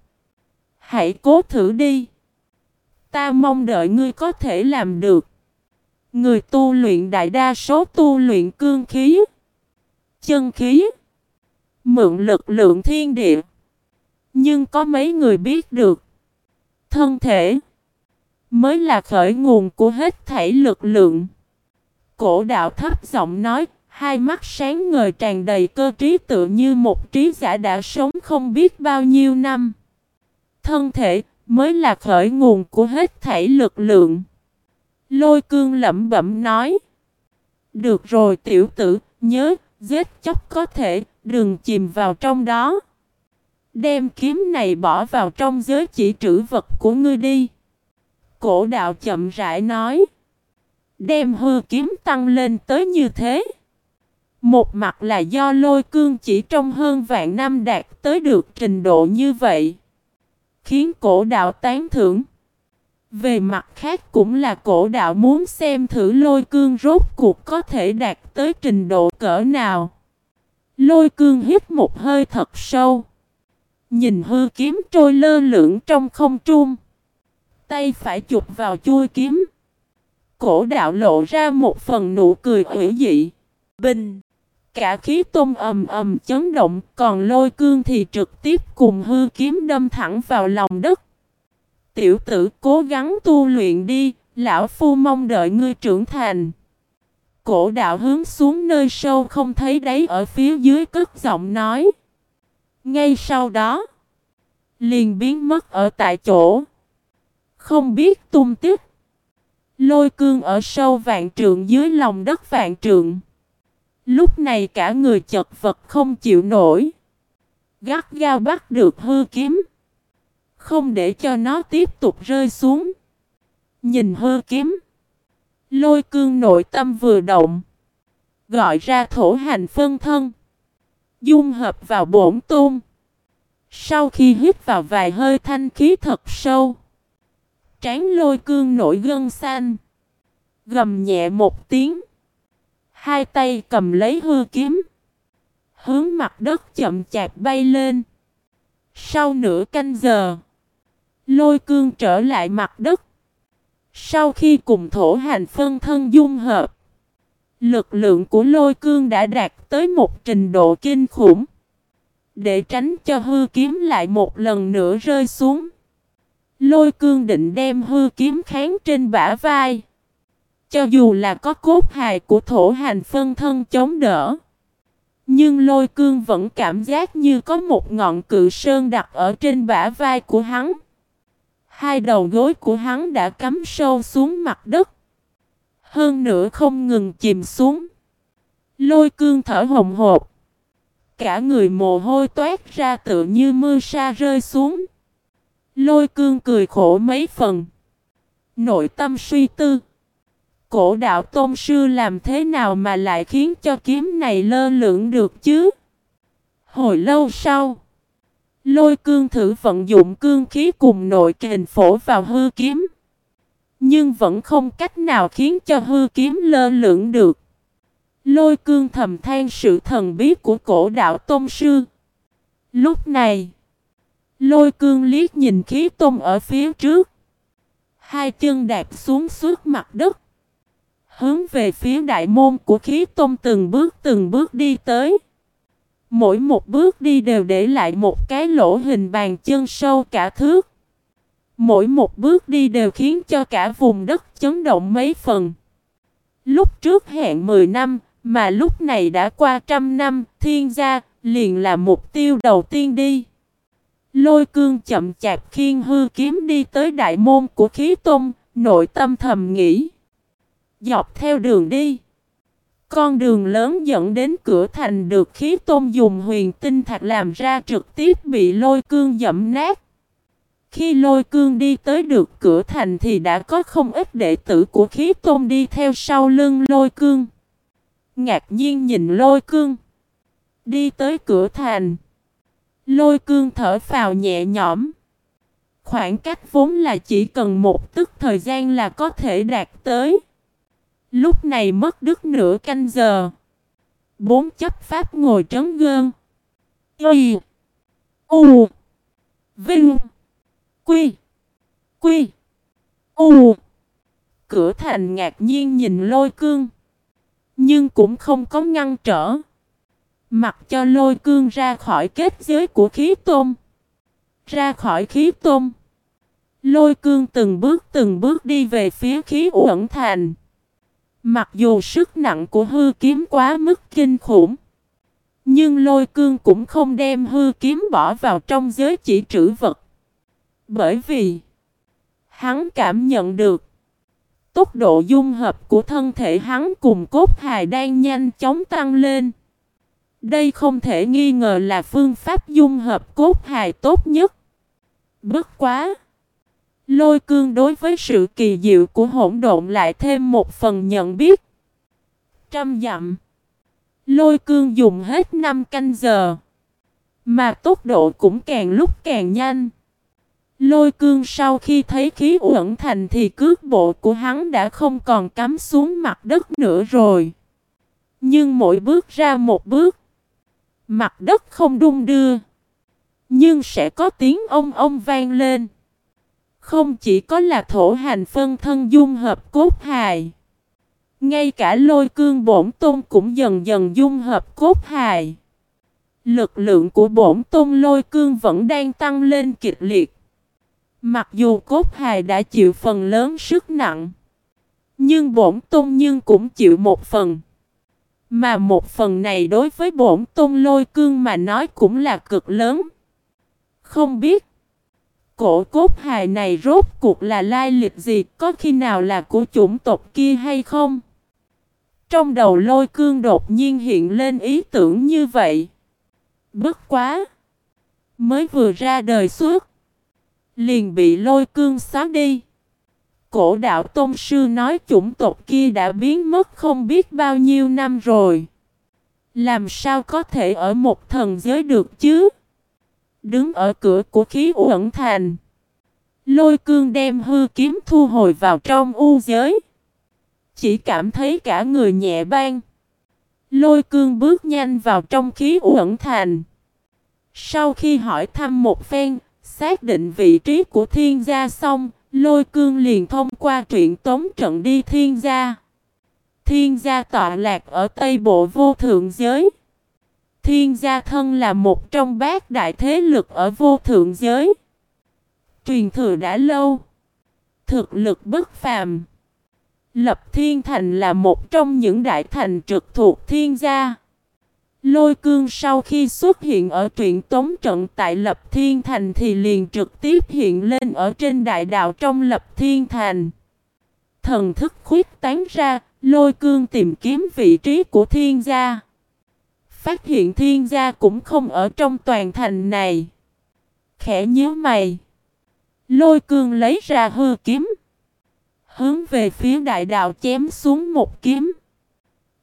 Speaker 1: Hãy cố thử đi. Ta mong đợi ngươi có thể làm được. Người tu luyện đại đa số tu luyện cương khí, chân khí, mượn lực lượng thiên địa. Nhưng có mấy người biết được, thân thể mới là khởi nguồn của hết thảy lực lượng. Cổ đạo thấp giọng nói, hai mắt sáng ngời tràn đầy cơ trí tự như một trí giả đã sống không biết bao nhiêu năm. Thân thể mới là khởi nguồn của hết thảy lực lượng. Lôi cương lẩm bẩm nói. Được rồi tiểu tử, nhớ, giết chóc có thể, đừng chìm vào trong đó. Đem kiếm này bỏ vào trong giới chỉ trữ vật của ngươi đi. Cổ đạo chậm rãi nói. Đem hư kiếm tăng lên tới như thế. Một mặt là do lôi cương chỉ trong hơn vạn năm đạt tới được trình độ như vậy. Khiến cổ đạo tán thưởng. Về mặt khác cũng là cổ đạo muốn xem thử lôi cương rốt cuộc có thể đạt tới trình độ cỡ nào. Lôi cương hít một hơi thật sâu. Nhìn hư kiếm trôi lơ lửng trong không trung. Tay phải chụp vào chui kiếm. Cổ đạo lộ ra một phần nụ cười ủy dị. Bình. Cả khí tôm ầm ầm chấn động, còn lôi cương thì trực tiếp cùng hư kiếm đâm thẳng vào lòng đất. Tiểu tử cố gắng tu luyện đi, lão phu mong đợi ngươi trưởng thành. Cổ đạo hướng xuống nơi sâu không thấy đáy ở phía dưới cất giọng nói. Ngay sau đó, liền biến mất ở tại chỗ. Không biết tung tích. Lôi cương ở sâu vạn trượng dưới lòng đất vạn trượng. Lúc này cả người chật vật không chịu nổi. Gắt gao bắt được hư kiếm. Không để cho nó tiếp tục rơi xuống. Nhìn hư kiếm. Lôi cương nội tâm vừa động. Gọi ra thổ hành phân thân. Dung hợp vào bổn tôn. Sau khi hít vào vài hơi thanh khí thật sâu. Trán lôi cương nổi gân xanh. Gầm nhẹ một tiếng. Hai tay cầm lấy hư kiếm. Hướng mặt đất chậm chạp bay lên. Sau nửa canh giờ. Lôi cương trở lại mặt đất. Sau khi cùng thổ hành phân thân dung hợp. Lực lượng của lôi cương đã đạt tới một trình độ kinh khủng. Để tránh cho hư kiếm lại một lần nữa rơi xuống. Lôi cương định đem hư kiếm kháng trên bả vai. Cho dù là có cốt hài của thổ hành phân thân chống đỡ. Nhưng lôi cương vẫn cảm giác như có một ngọn cự sơn đặt ở trên bả vai của hắn. Hai đầu gối của hắn đã cắm sâu xuống mặt đất. Hơn nữa không ngừng chìm xuống. Lôi cương thở hồng hộp. Cả người mồ hôi toát ra tự như mưa sa rơi xuống. Lôi cương cười khổ mấy phần. Nội tâm suy tư. Cổ đạo tôn sư làm thế nào mà lại khiến cho kiếm này lơ lửng được chứ? Hồi lâu sau. Lôi cương thử vận dụng cương khí cùng nội kình phổ vào hư kiếm. Nhưng vẫn không cách nào khiến cho hư kiếm lơ lửng được. Lôi cương thầm than sự thần bí của cổ đạo tôn sư. Lúc này, lôi cương liếc nhìn khí tôn ở phía trước. Hai chân đạp xuống suốt mặt đất. Hướng về phía đại môn của khí tôn từng bước từng bước đi tới. Mỗi một bước đi đều để lại một cái lỗ hình bàn chân sâu cả thước. Mỗi một bước đi đều khiến cho cả vùng đất chấn động mấy phần. Lúc trước hẹn 10 năm, mà lúc này đã qua trăm năm, thiên gia, liền là mục tiêu đầu tiên đi. Lôi cương chậm chạp khiên hư kiếm đi tới đại môn của khí tôn, nội tâm thầm nghĩ. Dọc theo đường đi. Con đường lớn dẫn đến cửa thành được khí tôn dùng huyền tinh thạch làm ra trực tiếp bị lôi cương dẫm nát. Khi lôi cương đi tới được cửa thành thì đã có không ít đệ tử của khí tôn đi theo sau lưng lôi cương. Ngạc nhiên nhìn lôi cương. Đi tới cửa thành. Lôi cương thở phào nhẹ nhõm. Khoảng cách vốn là chỉ cần một tức thời gian là có thể đạt tới. Lúc này mất đứt nửa canh giờ. Bốn chấp pháp ngồi trấn gơn. Y. U. Vinh. Quy. Quy. U. Cửa thành ngạc nhiên nhìn lôi cương. Nhưng cũng không có ngăn trở. Mặc cho lôi cương ra khỏi kết giới của khí tôm. Ra khỏi khí tôm. Lôi cương từng bước từng bước đi về phía khí uẩn thành. Mặc dù sức nặng của hư kiếm quá mức kinh khủng. Nhưng lôi cương cũng không đem hư kiếm bỏ vào trong giới chỉ trữ vật. Bởi vì, hắn cảm nhận được tốc độ dung hợp của thân thể hắn cùng cốt hài đang nhanh chóng tăng lên. Đây không thể nghi ngờ là phương pháp dung hợp cốt hài tốt nhất. Bất quá! Lôi cương đối với sự kỳ diệu của hỗn độn lại thêm một phần nhận biết. Trăm dặm. Lôi cương dùng hết 5 canh giờ. Mà tốc độ cũng càng lúc càng nhanh. Lôi cương sau khi thấy khí uẩn thành thì cước bộ của hắn đã không còn cắm xuống mặt đất nữa rồi. Nhưng mỗi bước ra một bước, mặt đất không đung đưa. Nhưng sẽ có tiếng ông ông vang lên. Không chỉ có là thổ hành phân thân dung hợp cốt hài. Ngay cả lôi cương bổn tôn cũng dần dần dung hợp cốt hài. Lực lượng của bổn tôn lôi cương vẫn đang tăng lên kịch liệt. Mặc dù cốt hài đã chịu phần lớn sức nặng. Nhưng bổn tôn nhưng cũng chịu một phần. Mà một phần này đối với bổn tôn lôi cương mà nói cũng là cực lớn. Không biết. Cổ cốt hài này rốt cuộc là lai lịch gì, có khi nào là của chủng tộc kia hay không? Trong đầu lôi cương đột nhiên hiện lên ý tưởng như vậy. Bất quá! Mới vừa ra đời suốt. Liền bị lôi cương xóa đi. Cổ đạo Tôn Sư nói chủng tộc kia đã biến mất không biết bao nhiêu năm rồi. Làm sao có thể ở một thần giới được chứ? Đứng ở cửa của khí uẩn thành. Lôi cương đem hư kiếm thu hồi vào trong u giới. Chỉ cảm thấy cả người nhẹ ban. Lôi cương bước nhanh vào trong khí uẩn thành. Sau khi hỏi thăm một phen, xác định vị trí của thiên gia xong, lôi cương liền thông qua truyện tống trận đi thiên gia. Thiên gia tọa lạc ở Tây Bộ vô thượng giới. Thiên gia thân là một trong bát đại thế lực ở vô thượng giới. Truyền thừa đã lâu. Thực lực bất phàm. Lập Thiên Thành là một trong những đại thành trực thuộc thiên gia. Lôi cương sau khi xuất hiện ở truyện tống trận tại Lập Thiên Thành thì liền trực tiếp hiện lên ở trên đại đạo trong Lập Thiên Thành. Thần thức khuyết tán ra, lôi cương tìm kiếm vị trí của thiên gia. Phát hiện thiên gia cũng không ở trong toàn thành này. Khẽ nhớ mày. Lôi cương lấy ra hư kiếm. Hướng về phía đại đạo chém xuống một kiếm.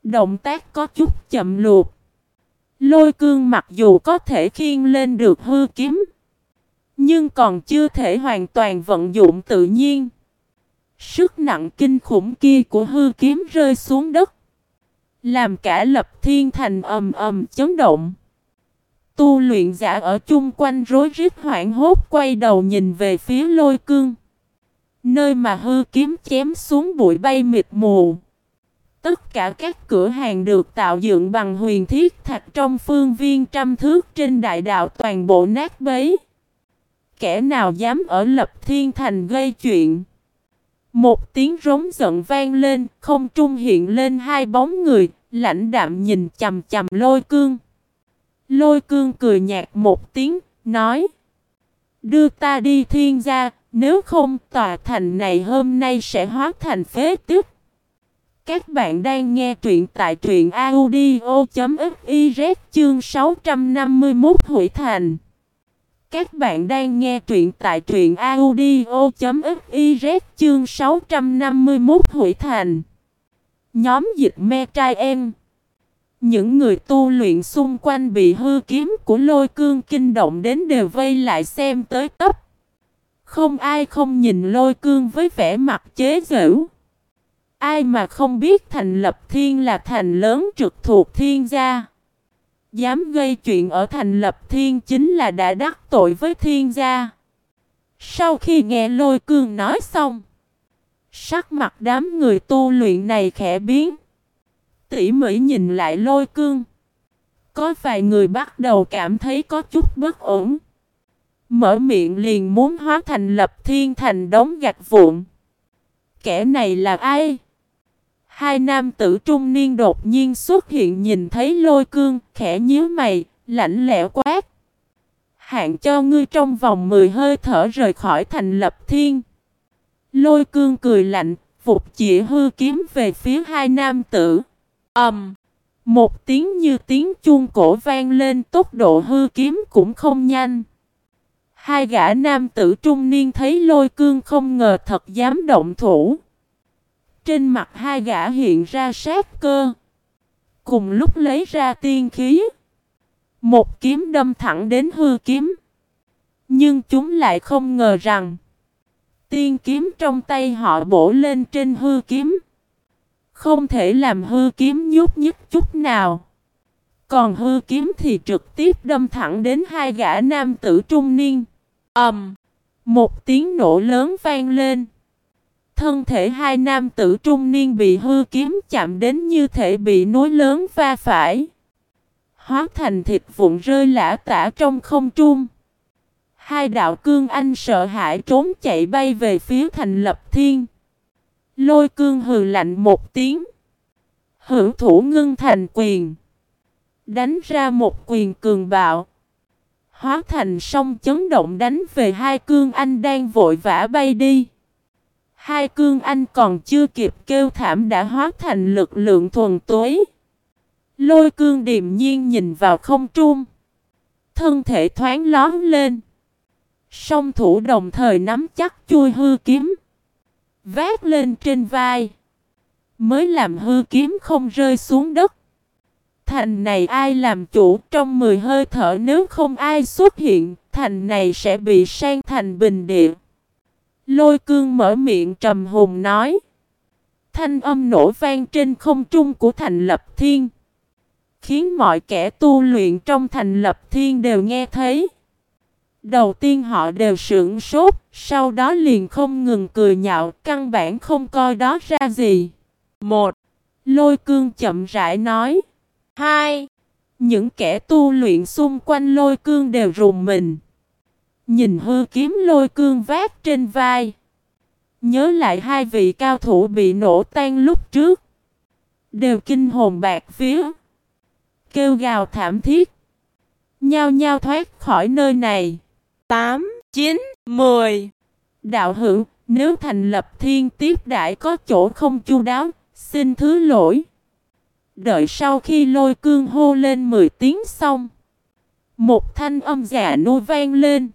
Speaker 1: Động tác có chút chậm luộc. Lôi cương mặc dù có thể khiên lên được hư kiếm. Nhưng còn chưa thể hoàn toàn vận dụng tự nhiên. Sức nặng kinh khủng kia của hư kiếm rơi xuống đất. Làm cả lập thiên thành ầm ầm chấn động. Tu luyện giả ở chung quanh rối rít hoảng hốt quay đầu nhìn về phía lôi cương. Nơi mà hư kiếm chém xuống bụi bay mịt mù. Tất cả các cửa hàng được tạo dựng bằng huyền thiết thạch trong phương viên trăm thước trên đại đạo toàn bộ nát bấy. Kẻ nào dám ở lập thiên thành gây chuyện. Một tiếng rống giận vang lên, không trung hiện lên hai bóng người, lãnh đạm nhìn chầm chầm lôi cương. Lôi cương cười nhạt một tiếng, nói Đưa ta đi thiên gia, nếu không tòa thành này hôm nay sẽ hóa thành phế tích. Các bạn đang nghe truyện tại truyện audio.fiz chương 651 hủy thành. Các bạn đang nghe truyện tại truyện audio.fiz chương 651 Hủy Thành. Nhóm dịch me trai em. Những người tu luyện xung quanh bị hư kiếm của lôi cương kinh động đến đều vây lại xem tới tấp. Không ai không nhìn lôi cương với vẻ mặt chế giễu. Ai mà không biết thành lập thiên là thành lớn trực thuộc thiên gia. Dám gây chuyện ở thành lập thiên chính là đã đắc tội với thiên gia. Sau khi nghe lôi cương nói xong. Sắc mặt đám người tu luyện này khẽ biến. Tỉ mỉ nhìn lại lôi cương. Có vài người bắt đầu cảm thấy có chút bất ổn. Mở miệng liền muốn hóa thành lập thiên thành đống gạch vụn. Kẻ này là ai? Hai nam tử trung niên đột nhiên xuất hiện nhìn thấy lôi cương, khẽ nhíu mày, lạnh lẽo quát. Hạn cho ngươi trong vòng 10 hơi thở rời khỏi thành lập thiên. Lôi cương cười lạnh, phục chỉ hư kiếm về phía hai nam tử. ầm, um, Một tiếng như tiếng chuông cổ vang lên tốc độ hư kiếm cũng không nhanh. Hai gã nam tử trung niên thấy lôi cương không ngờ thật dám động thủ. Trên mặt hai gã hiện ra sát cơ. Cùng lúc lấy ra tiên khí. Một kiếm đâm thẳng đến hư kiếm. Nhưng chúng lại không ngờ rằng. Tiên kiếm trong tay họ bổ lên trên hư kiếm. Không thể làm hư kiếm nhúc nhích chút nào. Còn hư kiếm thì trực tiếp đâm thẳng đến hai gã nam tử trung niên. ầm, um, Một tiếng nổ lớn vang lên. Thân thể hai nam tử trung niên bị hư kiếm chạm đến như thể bị núi lớn va phải. Hóa thành thịt vụn rơi lã tả trong không trung. Hai đạo cương anh sợ hãi trốn chạy bay về phía thành lập thiên. Lôi cương hừ lạnh một tiếng. Hữu thủ ngưng thành quyền. Đánh ra một quyền cường bạo. Hóa thành sông chấn động đánh về hai cương anh đang vội vã bay đi. Hai cương anh còn chưa kịp kêu thảm đã hóa thành lực lượng thuần túy. Lôi cương điềm nhiên nhìn vào không trung. Thân thể thoáng lón lên. Song thủ đồng thời nắm chắc chui hư kiếm. Vác lên trên vai. Mới làm hư kiếm không rơi xuống đất. Thành này ai làm chủ trong 10 hơi thở nếu không ai xuất hiện, thành này sẽ bị sang thành bình địa. Lôi cương mở miệng trầm hùng nói. Thanh âm nổ vang trên không trung của thành lập thiên. Khiến mọi kẻ tu luyện trong thành lập thiên đều nghe thấy. Đầu tiên họ đều sững sốt, sau đó liền không ngừng cười nhạo, căn bản không coi đó ra gì. Một, lôi cương chậm rãi nói. Hai, những kẻ tu luyện xung quanh lôi cương đều rùng mình. Nhìn hư kiếm lôi cương vác trên vai. Nhớ lại hai vị cao thủ bị nổ tan lúc trước. Đều kinh hồn bạc phía. Kêu gào thảm thiết. Nhao nhao thoát khỏi nơi này. 8, 9, 10. Đạo hữu, nếu thành lập thiên tiếp đại có chỗ không chu đáo, xin thứ lỗi. Đợi sau khi lôi cương hô lên 10 tiếng xong. Một thanh âm giả nô vang lên.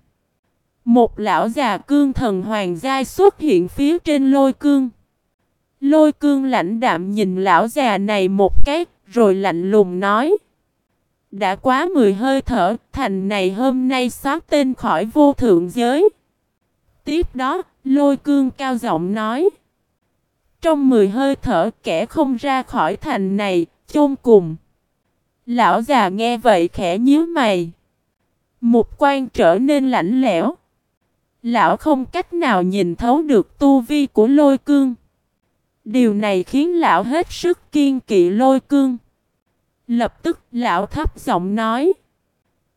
Speaker 1: Một lão già cương thần hoàng giai xuất hiện phía trên lôi cương. Lôi cương lãnh đạm nhìn lão già này một cái, rồi lạnh lùng nói. Đã quá mười hơi thở, thành này hôm nay xóa tên khỏi vô thượng giới. Tiếp đó, lôi cương cao giọng nói. Trong mười hơi thở kẻ không ra khỏi thành này, chôn cùng. Lão già nghe vậy khẽ nhíu mày. Một quan trở nên lạnh lẽo. Lão không cách nào nhìn thấu được tu vi của lôi cương. Điều này khiến lão hết sức kiên kỵ lôi cương. Lập tức lão thấp giọng nói.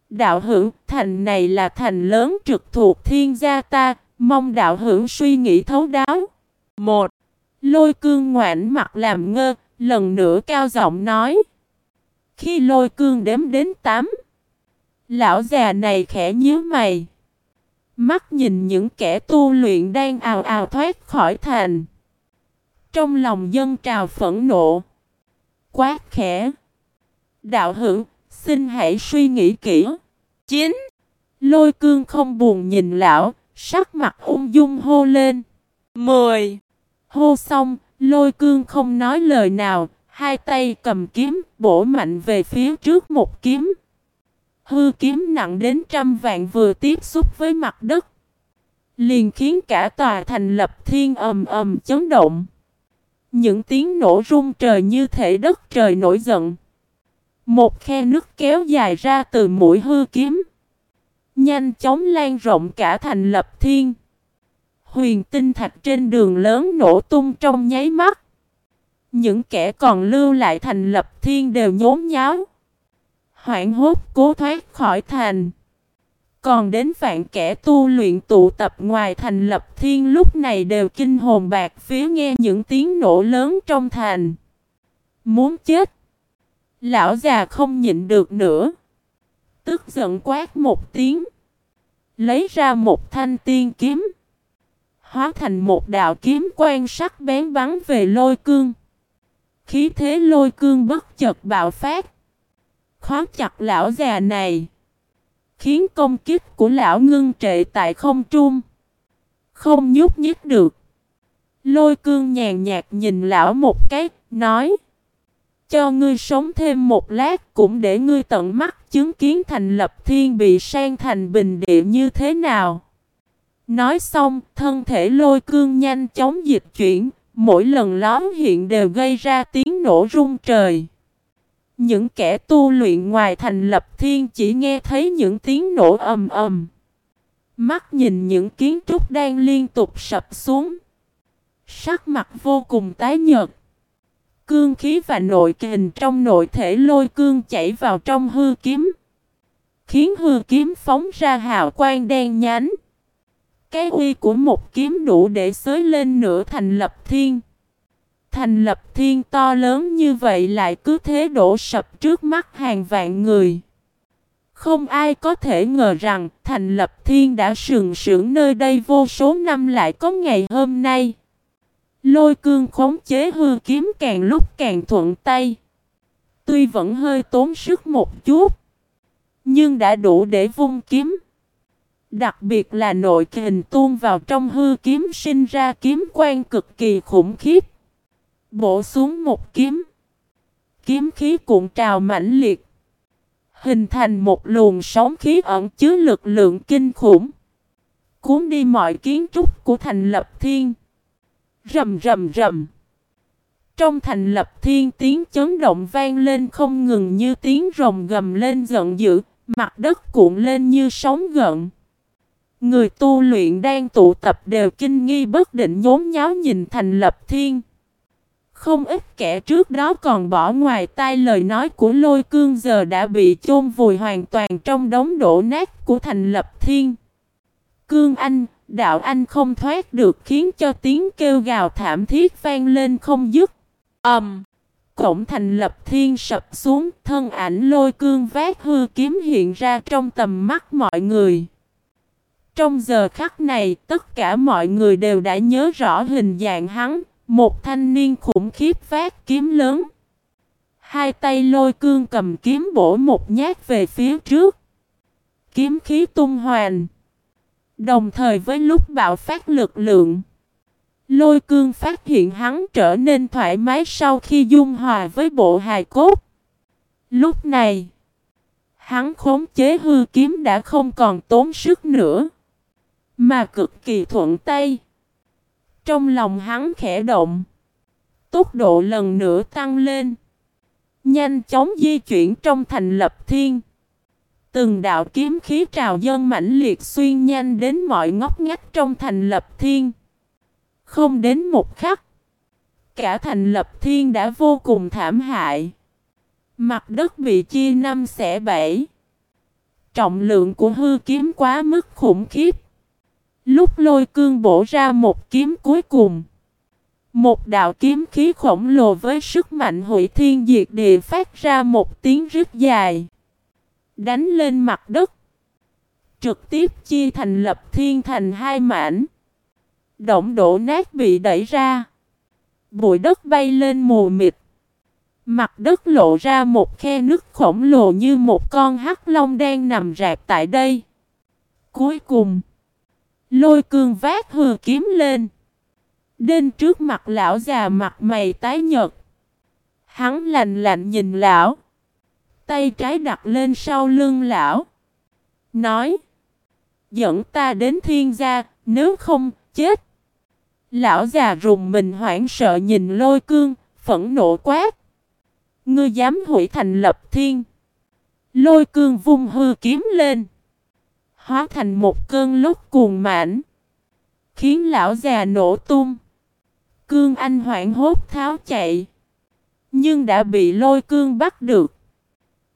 Speaker 1: Đạo hữu, thành này là thành lớn trực thuộc thiên gia ta, mong đạo hữu suy nghĩ thấu đáo. Một, lôi cương ngoảnh mặt làm ngơ, lần nữa cao giọng nói. Khi lôi cương đếm đến tám, lão già này khẽ nhíu mày. Mắt nhìn những kẻ tu luyện đang ào ào thoát khỏi thành. Trong lòng dân trào phẫn nộ. Quát khẽ. Đạo hữu, xin hãy suy nghĩ kỹ. 9. Lôi cương không buồn nhìn lão, sắc mặt ung dung hô lên.
Speaker 2: Mười.
Speaker 1: Hô xong, lôi cương không nói lời nào, hai tay cầm kiếm, bổ mạnh về phía trước một kiếm. Hư kiếm nặng đến trăm vạn vừa tiếp xúc với mặt đất. Liền khiến cả tòa thành lập thiên ầm ầm chấn động. Những tiếng nổ rung trời như thể đất trời nổi giận. Một khe nước kéo dài ra từ mũi hư kiếm. Nhanh chóng lan rộng cả thành lập thiên. Huyền tinh thạch trên đường lớn nổ tung trong nháy mắt. Những kẻ còn lưu lại thành lập thiên đều nhốn nháo. Hoảng hốt, cố thoát khỏi thành. Còn đến vạn kẻ tu luyện tụ tập ngoài thành lập thiên, lúc này đều kinh hồn bạc phía nghe những tiếng nổ lớn trong thành. Muốn chết. Lão già không nhịn được nữa. Tức giận quát một tiếng. Lấy ra một thanh tiên kiếm. Hóa thành một đạo kiếm quan sắc bén bắn về lôi cương. Khí thế lôi cương bất chợt bạo phát. Khó chặt lão già này. Khiến công kích của lão ngưng trệ tại không trung. Không nhúc nhích được. Lôi cương nhàn nhạt nhìn lão một cái, nói. Cho ngươi sống thêm một lát cũng để ngươi tận mắt chứng kiến thành lập thiên bị sang thành bình địa như thế nào. Nói xong, thân thể lôi cương nhanh chóng dịch chuyển, mỗi lần lóm hiện đều gây ra tiếng nổ rung trời. Những kẻ tu luyện ngoài thành lập thiên chỉ nghe thấy những tiếng nổ ầm ầm. Mắt nhìn những kiến trúc đang liên tục sập xuống. Sắc mặt vô cùng tái nhợt. Cương khí và nội kình trong nội thể lôi cương chảy vào trong hư kiếm. Khiến hư kiếm phóng ra hào quang đen nhánh. Cái uy của một kiếm đủ để xới lên nửa thành lập thiên. Thành lập thiên to lớn như vậy lại cứ thế đổ sập trước mắt hàng vạn người. Không ai có thể ngờ rằng thành lập thiên đã sừng sững nơi đây vô số năm lại có ngày hôm nay. Lôi cương khống chế hư kiếm càng lúc càng thuận tay. Tuy vẫn hơi tốn sức một chút. Nhưng đã đủ để vung kiếm. Đặc biệt là nội kình tuôn vào trong hư kiếm sinh ra kiếm quan cực kỳ khủng khiếp. Bổ xuống một kiếm. Kiếm khí cuộn trào mãnh liệt. Hình thành một luồng sóng khí ẩn chứa lực lượng kinh khủng. Cuốn đi mọi kiến trúc của thành lập thiên. Rầm rầm rầm. Trong thành lập thiên tiếng chấn động vang lên không ngừng như tiếng rồng gầm lên giận dữ, mặt đất cuộn lên như sóng gợn. Người tu luyện đang tụ tập đều kinh nghi bất định nhốn nháo nhìn thành lập thiên. Không ít kẻ trước đó còn bỏ ngoài tai lời nói của lôi cương giờ đã bị chôn vùi hoàn toàn trong đống đổ nát của thành lập thiên. Cương Anh, đạo Anh không thoát được khiến cho tiếng kêu gào thảm thiết vang lên không dứt. ầm, um, Cổng thành lập thiên sập xuống, thân ảnh lôi cương vác hư kiếm hiện ra trong tầm mắt mọi người. Trong giờ khắc này, tất cả mọi người đều đã nhớ rõ hình dạng hắn, một thanh niên khủng khiếp vác kiếm lớn. Hai tay lôi cương cầm kiếm bổ một nhát về phía trước. Kiếm khí tung hoàn. Đồng thời với lúc bạo phát lực lượng. Lôi cương phát hiện hắn trở nên thoải mái sau khi dung hòa với bộ hài cốt. Lúc này, hắn khống chế hư kiếm đã không còn tốn sức nữa. Mà cực kỳ thuận tay. Trong lòng hắn khẽ động. Tốc độ lần nữa tăng lên. Nhanh chóng di chuyển trong thành lập thiên. Từng đạo kiếm khí trào dân mãnh liệt xuyên nhanh đến mọi ngóc ngách trong thành lập thiên. Không đến một khắc. Cả thành lập thiên đã vô cùng thảm hại. Mặt đất bị chia năm xẻ bảy. Trọng lượng của hư kiếm quá mức khủng khiếp. Lúc lôi cương bổ ra một kiếm cuối cùng. Một đạo kiếm khí khổng lồ với sức mạnh hủy thiên diệt địa phát ra một tiếng rít dài. Đánh lên mặt đất. Trực tiếp chia thành lập thiên thành hai mảnh. Động đổ nát bị đẩy ra. Bụi đất bay lên mù mịt. Mặt đất lộ ra một khe nước khổng lồ như một con hắc long đang nằm rạp tại đây. cuối cùng. Lôi cương vác hừ kiếm lên. Đến trước mặt lão già mặt mày tái nhợt. Hắn lạnh lạnh nhìn lão. Tay trái đặt lên sau lưng lão. Nói. Dẫn ta đến thiên gia, nếu không, chết. Lão già rùng mình hoảng sợ nhìn lôi cương, phẫn nộ quát. Ngươi dám hủy thành lập thiên. Lôi cương vung hư kiếm lên. Hóa thành một cơn lốc cuồng mãnh. Khiến lão già nổ tung. Cương anh hoảng hốt tháo chạy. Nhưng đã bị lôi cương bắt được.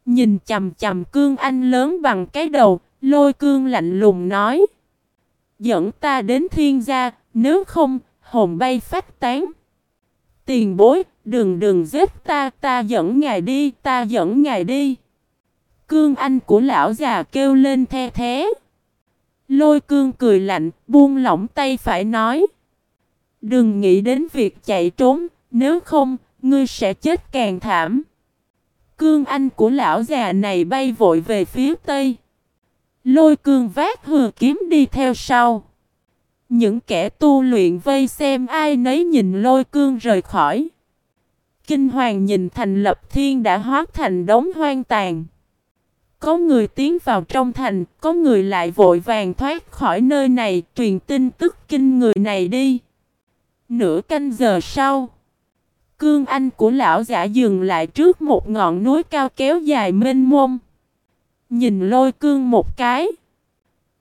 Speaker 1: Nhìn chầm chầm cương anh lớn bằng cái đầu. Lôi cương lạnh lùng nói. Dẫn ta đến thiên gia. Nếu không hồn bay phách tán. Tiền bối, đừng đừng giết ta, ta dẫn ngài đi, ta dẫn ngài đi. Cương anh của lão già kêu lên the thế. Lôi cương cười lạnh, buông lỏng tay phải nói. Đừng nghĩ đến việc chạy trốn, nếu không, ngươi sẽ chết càng thảm. Cương anh của lão già này bay vội về phía tây. Lôi cương vác hừa kiếm đi theo sau. Những kẻ tu luyện vây xem ai nấy nhìn lôi cương rời khỏi. Kinh hoàng nhìn thành lập thiên đã hóa thành đống hoang tàn. Có người tiến vào trong thành, có người lại vội vàng thoát khỏi nơi này, truyền tin tức kinh người này đi. Nửa canh giờ sau, cương anh của lão giả dừng lại trước một ngọn núi cao kéo dài mênh mông. Nhìn lôi cương một cái.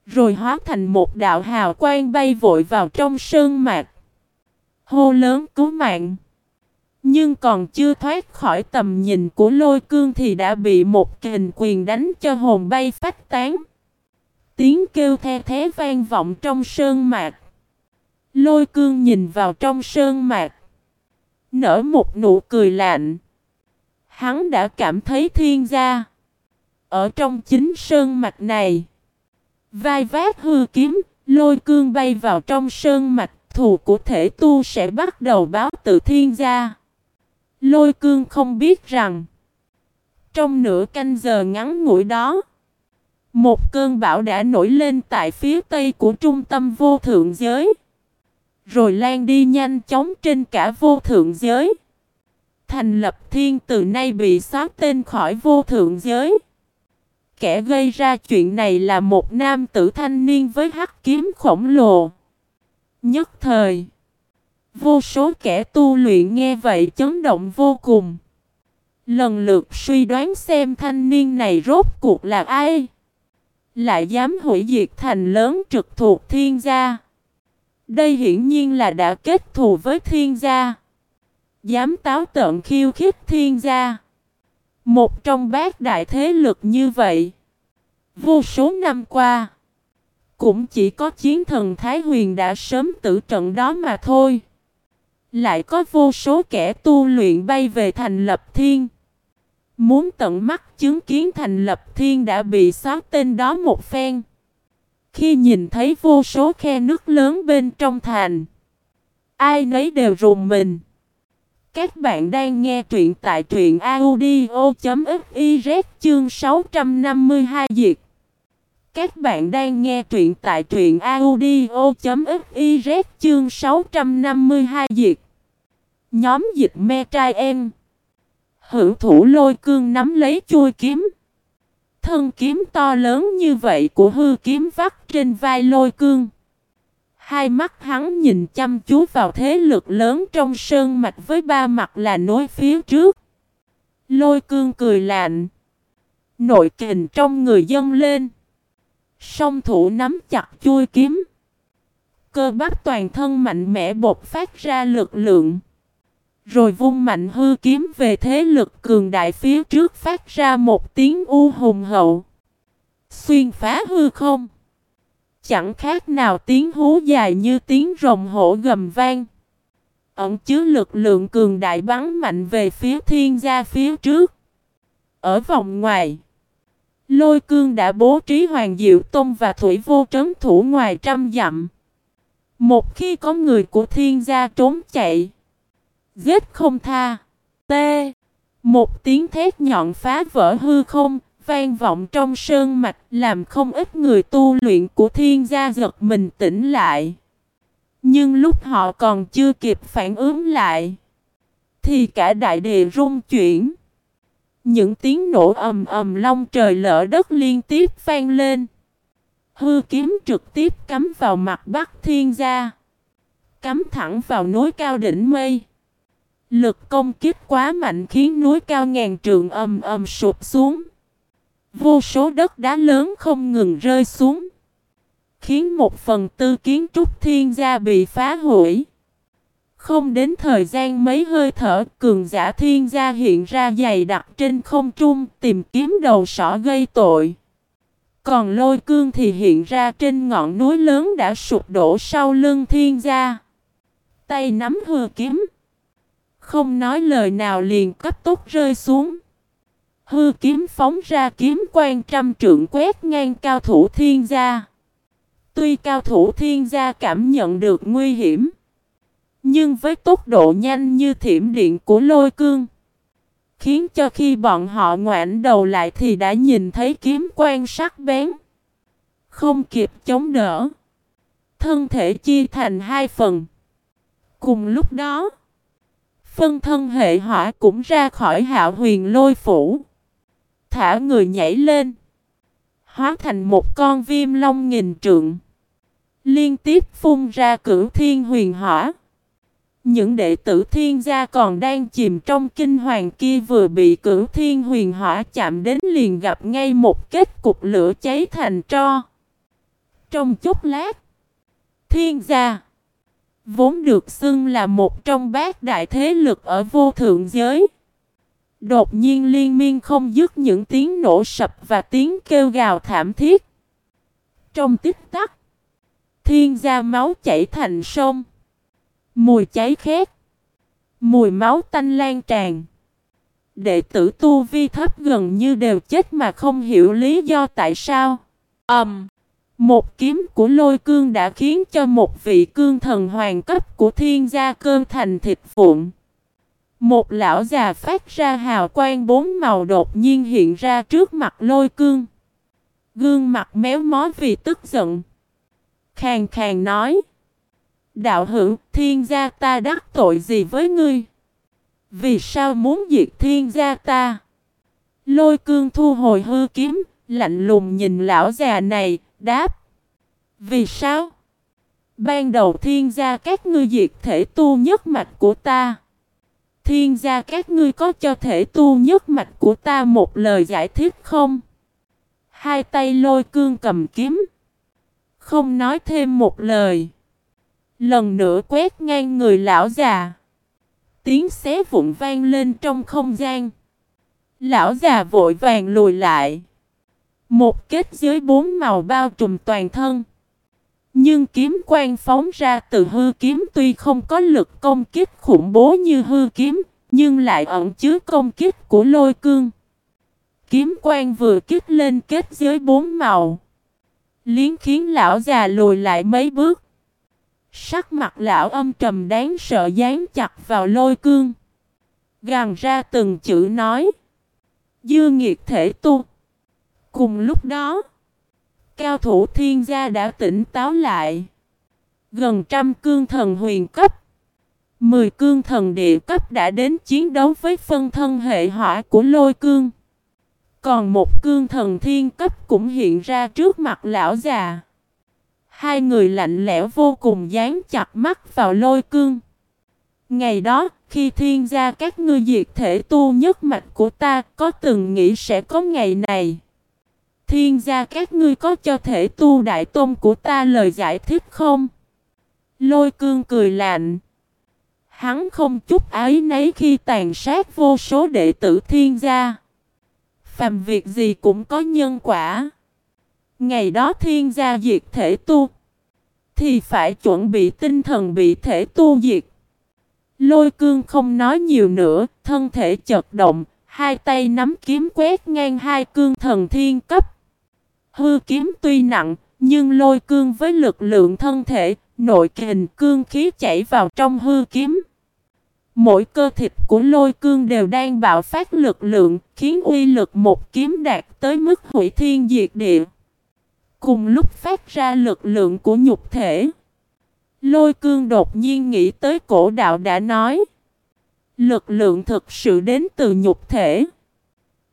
Speaker 1: Rồi hóa thành một đạo hào quang bay vội vào trong sơn mạc. Hô lớn cứu mạng. Nhưng còn chưa thoát khỏi tầm nhìn của lôi cương thì đã bị một kình quyền đánh cho hồn bay phách tán. Tiếng kêu the thế vang vọng trong sơn mạc. Lôi cương nhìn vào trong sơn mạc. Nở một nụ cười lạnh. Hắn đã cảm thấy thiên gia. Ở trong chính sơn mạc này. Vai vác hư kiếm, lôi cương bay vào trong sơn mạc, thù của thể tu sẽ bắt đầu báo tự thiên gia. Lôi cương không biết rằng, trong nửa canh giờ ngắn ngủi đó, một cơn bão đã nổi lên tại phía tây của trung tâm vô thượng giới, rồi lan đi nhanh chóng trên cả vô thượng giới. Thành lập thiên từ nay bị xóa tên khỏi vô thượng giới kẻ gây ra chuyện này là một nam tử thanh niên với hắc kiếm khổng lồ. Nhất thời, vô số kẻ tu luyện nghe vậy chấn động vô cùng. Lần lượt suy đoán xem thanh niên này rốt cuộc là ai. Lại dám hủy diệt thành lớn trực thuộc thiên gia. Đây hiển nhiên là đã kết thù với thiên gia. Dám táo tợn khiêu khích thiên gia. Một trong bát đại thế lực như vậy, vô số năm qua, cũng chỉ có chiến thần Thái Huyền đã sớm tử trận đó mà thôi. Lại có vô số kẻ tu luyện bay về thành lập thiên. Muốn tận mắt chứng kiến thành lập thiên đã bị xóa tên đó một phen. Khi nhìn thấy vô số khe nước lớn bên trong thành, ai nấy đều rùng mình. Các bạn đang nghe truyện tại truyện audio.fiz chương 652 diệt. Các bạn đang nghe truyện tại truyện audio.fiz chương 652 diệt. Nhóm dịch me trai em. Hữu thủ lôi cương nắm lấy chui kiếm. Thân kiếm to lớn như vậy của hư kiếm vắt trên vai lôi cương. Hai mắt hắn nhìn chăm chú vào thế lực lớn trong sơn mạch với ba mặt là nối phía trước. Lôi cương cười lạnh. Nội kình trong người dân lên. Song thủ nắm chặt chui kiếm. Cơ bắp toàn thân mạnh mẽ bột phát ra lực lượng. Rồi vung mạnh hư kiếm về thế lực cường đại phía trước phát ra một tiếng u hùng hậu. Xuyên phá hư không. Chẳng khác nào tiếng hú dài như tiếng rồng hổ gầm vang. Ẩn chứa lực lượng cường đại bắn mạnh về phía thiên gia phía trước. Ở vòng ngoài. Lôi cương đã bố trí Hoàng Diệu Tông và Thủy Vô Trấn thủ ngoài trăm dặm. Một khi có người của thiên gia trốn chạy. Giết không tha. T. Một tiếng thét nhọn phá vỡ hư không. vang vọng trong sơn mạch, làm không ít người tu luyện của thiên gia giật mình tỉnh lại. Nhưng lúc họ còn chưa kịp phản ứng lại, thì cả đại địa rung chuyển. Những tiếng nổ ầm ầm long trời lỡ đất liên tiếp vang lên. Hư kiếm trực tiếp cắm vào mặt bắc thiên gia. Cắm thẳng vào núi cao đỉnh mây. Lực công kích quá mạnh khiến núi cao ngàn trượng ầm ầm sụp xuống. Vô số đất đá lớn không ngừng rơi xuống. Khiến một phần tư kiến trúc thiên gia bị phá hủy. Không đến thời gian mấy hơi thở, cường giả thiên gia hiện ra dày đặc trên không trung tìm kiếm đầu sỏ gây tội. Còn lôi cương thì hiện ra trên ngọn núi lớn đã sụp đổ sau lưng thiên gia. Tay nắm hư kiếm. Không nói lời nào liền cấp tốc rơi xuống. Hư kiếm phóng ra kiếm quan trăm trượng quét ngang cao thủ thiên gia. Tuy cao thủ thiên gia cảm nhận được nguy hiểm. Nhưng với tốc độ nhanh như thiểm điện của lôi cương. Khiến cho khi bọn họ ngoảnh đầu lại thì đã nhìn thấy kiếm quan sắc bén. Không kịp chống đỡ. Thân thể chia thành hai phần. Cùng lúc đó. Phân thân hệ hỏa cũng ra khỏi hạo huyền lôi phủ. Thả người nhảy lên. Hóa thành một con viêm long nghìn trượng. Liên tiếp phun ra cửu thiên huyền hỏa. Những đệ tử thiên gia còn đang chìm trong kinh hoàng kia vừa bị cửu thiên huyền hỏa chạm đến liền gặp ngay một kết cục lửa cháy thành tro. Trong chốc lát, thiên gia vốn được xưng là một trong bát đại thế lực ở vô thượng giới. Đột nhiên liên miên không dứt những tiếng nổ sập và tiếng kêu gào thảm thiết. Trong tích tắc, thiên gia máu chảy thành sông. Mùi cháy khét. Mùi máu tanh lan tràn. Đệ tử tu vi thấp gần như đều chết mà không hiểu lý do tại sao. Ẩm. Um, một kiếm của lôi cương đã khiến cho một vị cương thần hoàng cấp của thiên gia cơn thành thịt vụn. Một lão già phát ra hào quang bốn màu đột nhiên hiện ra trước mặt lôi cương. Gương mặt méo mó vì tức giận. Khàng khàng nói. Đạo hữu, thiên gia ta đắc tội gì với ngươi? Vì sao muốn diệt thiên gia ta? Lôi cương thu hồi hư kiếm, lạnh lùng nhìn lão già này, đáp. Vì sao? Ban đầu thiên gia các ngươi diệt thể tu nhất mạch của ta. Thiên gia các ngươi có cho thể tu nhất mạch của ta một lời giải thích không? Hai tay lôi cương cầm kiếm. Không nói thêm một lời. Lần nữa quét ngang người lão già. Tiếng xé vụn vang lên trong không gian. Lão già vội vàng lùi lại. Một kết giới bốn màu bao trùm toàn thân. Nhưng kiếm quang phóng ra từ hư kiếm tuy không có lực công kích khủng bố như hư kiếm, nhưng lại ẩn chứa công kích của lôi cương. Kiếm quang vừa kích lên kết giới bốn màu. Liến khiến lão già lùi lại mấy bước. Sắc mặt lão âm trầm đáng sợ dán chặt vào lôi cương. gàn ra từng chữ nói. Dư nghiệt thể tu. Cùng lúc đó, cao thủ thiên gia đã tỉnh táo lại. Gần trăm cương thần huyền cấp. Mười cương thần địa cấp đã đến chiến đấu với phân thân hệ hỏa của lôi cương. Còn một cương thần thiên cấp cũng hiện ra trước mặt lão già. Hai người lạnh lẽo vô cùng dán chặt mắt vào lôi cương. Ngày đó, khi thiên gia các ngươi diệt thể tu nhất mạch của ta, có từng nghĩ sẽ có ngày này. Thiên gia các ngươi có cho thể tu đại tôn của ta lời giải thích không? Lôi cương cười lạnh. Hắn không chút ái nấy khi tàn sát vô số đệ tử thiên gia. Phàm việc gì cũng có nhân quả. Ngày đó thiên gia diệt thể tu. Thì phải chuẩn bị tinh thần bị thể tu diệt. Lôi cương không nói nhiều nữa, thân thể chật động, hai tay nắm kiếm quét ngang hai cương thần thiên cấp. Hư kiếm tuy nặng, nhưng lôi cương với lực lượng thân thể, nội kình cương khí chảy vào trong hư kiếm. Mỗi cơ thịt của lôi cương đều đang bạo phát lực lượng, khiến uy lực một kiếm đạt tới mức hủy thiên diệt địa. Cùng lúc phát ra lực lượng của nhục thể. Lôi cương đột nhiên nghĩ tới cổ đạo đã nói. Lực lượng thực sự đến từ nhục thể.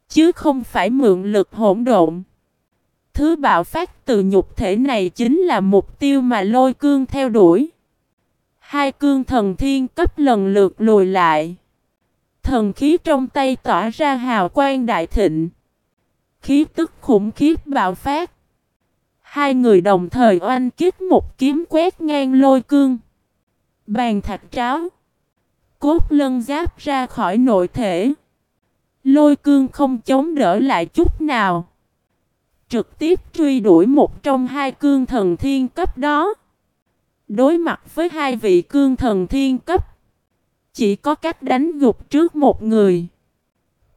Speaker 1: Chứ không phải mượn lực hỗn độn. Thứ bạo phát từ nhục thể này chính là mục tiêu mà lôi cương theo đuổi. Hai cương thần thiên cấp lần lượt lùi lại. Thần khí trong tay tỏa ra hào quang đại thịnh. Khí tức khủng khiếp bạo phát. Hai người đồng thời oanh kích một kiếm quét ngang lôi cương. Bàn thạch tráo. Cốt lân giáp ra khỏi nội thể. Lôi cương không chống đỡ lại chút nào. Trực tiếp truy đuổi một trong hai cương thần thiên cấp đó. Đối mặt với hai vị cương thần thiên cấp. Chỉ có cách đánh gục trước một người.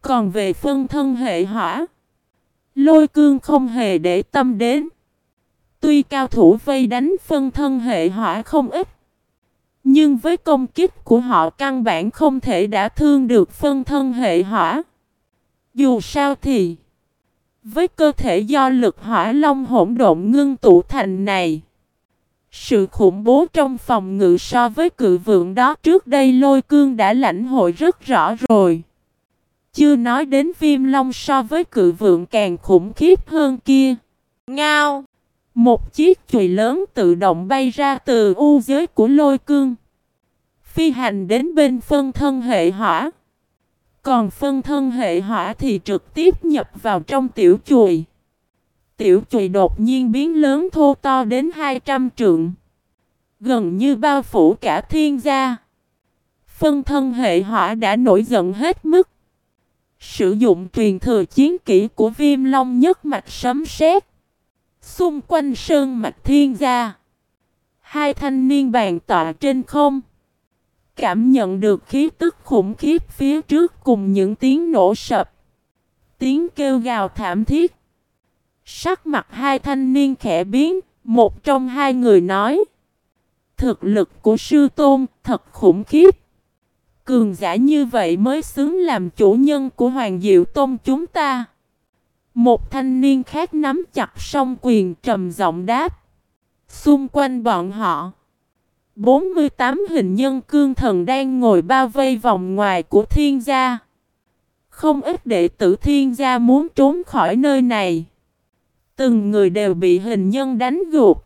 Speaker 1: Còn về phân thân hệ hỏa. Lôi cương không hề để tâm đến. Tuy cao thủ vây đánh phân thân hệ hỏa không ít. Nhưng với công kích của họ căn bản không thể đã thương được phân thân hệ hỏa. Dù sao thì, với cơ thể do lực hỏa long hỗn độn ngưng tụ thành này, sự khủng bố trong phòng ngự so với cự vượng đó trước đây lôi cương đã lãnh hội rất rõ rồi. Chưa nói đến viêm long so với cự vượng càng khủng khiếp hơn kia. Ngao! Một chiếc chùy lớn tự động bay ra từ u giới của lôi cương. Phi hành đến bên phân thân hệ hỏa. Còn phân thân hệ hỏa thì trực tiếp nhập vào trong tiểu chùi. Tiểu chùi đột nhiên biến lớn thô to đến 200 trượng. Gần như bao phủ cả thiên gia. Phân thân hệ hỏa đã nổi giận hết mức. Sử dụng truyền thừa chiến kỹ của viêm long nhất mạch sấm sét. Xung quanh sơn mạch thiên gia. Hai thanh niên bàn tọa trên không. Cảm nhận được khí tức khủng khiếp phía trước cùng những tiếng nổ sập. Tiếng kêu gào thảm thiết. Sắc mặt hai thanh niên khẽ biến, một trong hai người nói. Thực lực của sư tôn thật khủng khiếp. Cường giả như vậy mới xứng làm chủ nhân của Hoàng Diệu Tôn chúng ta. Một thanh niên khác nắm chặt song quyền trầm giọng đáp. Xung quanh bọn họ. 48 hình nhân cương thần đang ngồi bao vây vòng ngoài của thiên gia. Không ít đệ tử thiên gia muốn trốn khỏi nơi này. Từng người đều bị hình nhân đánh gục.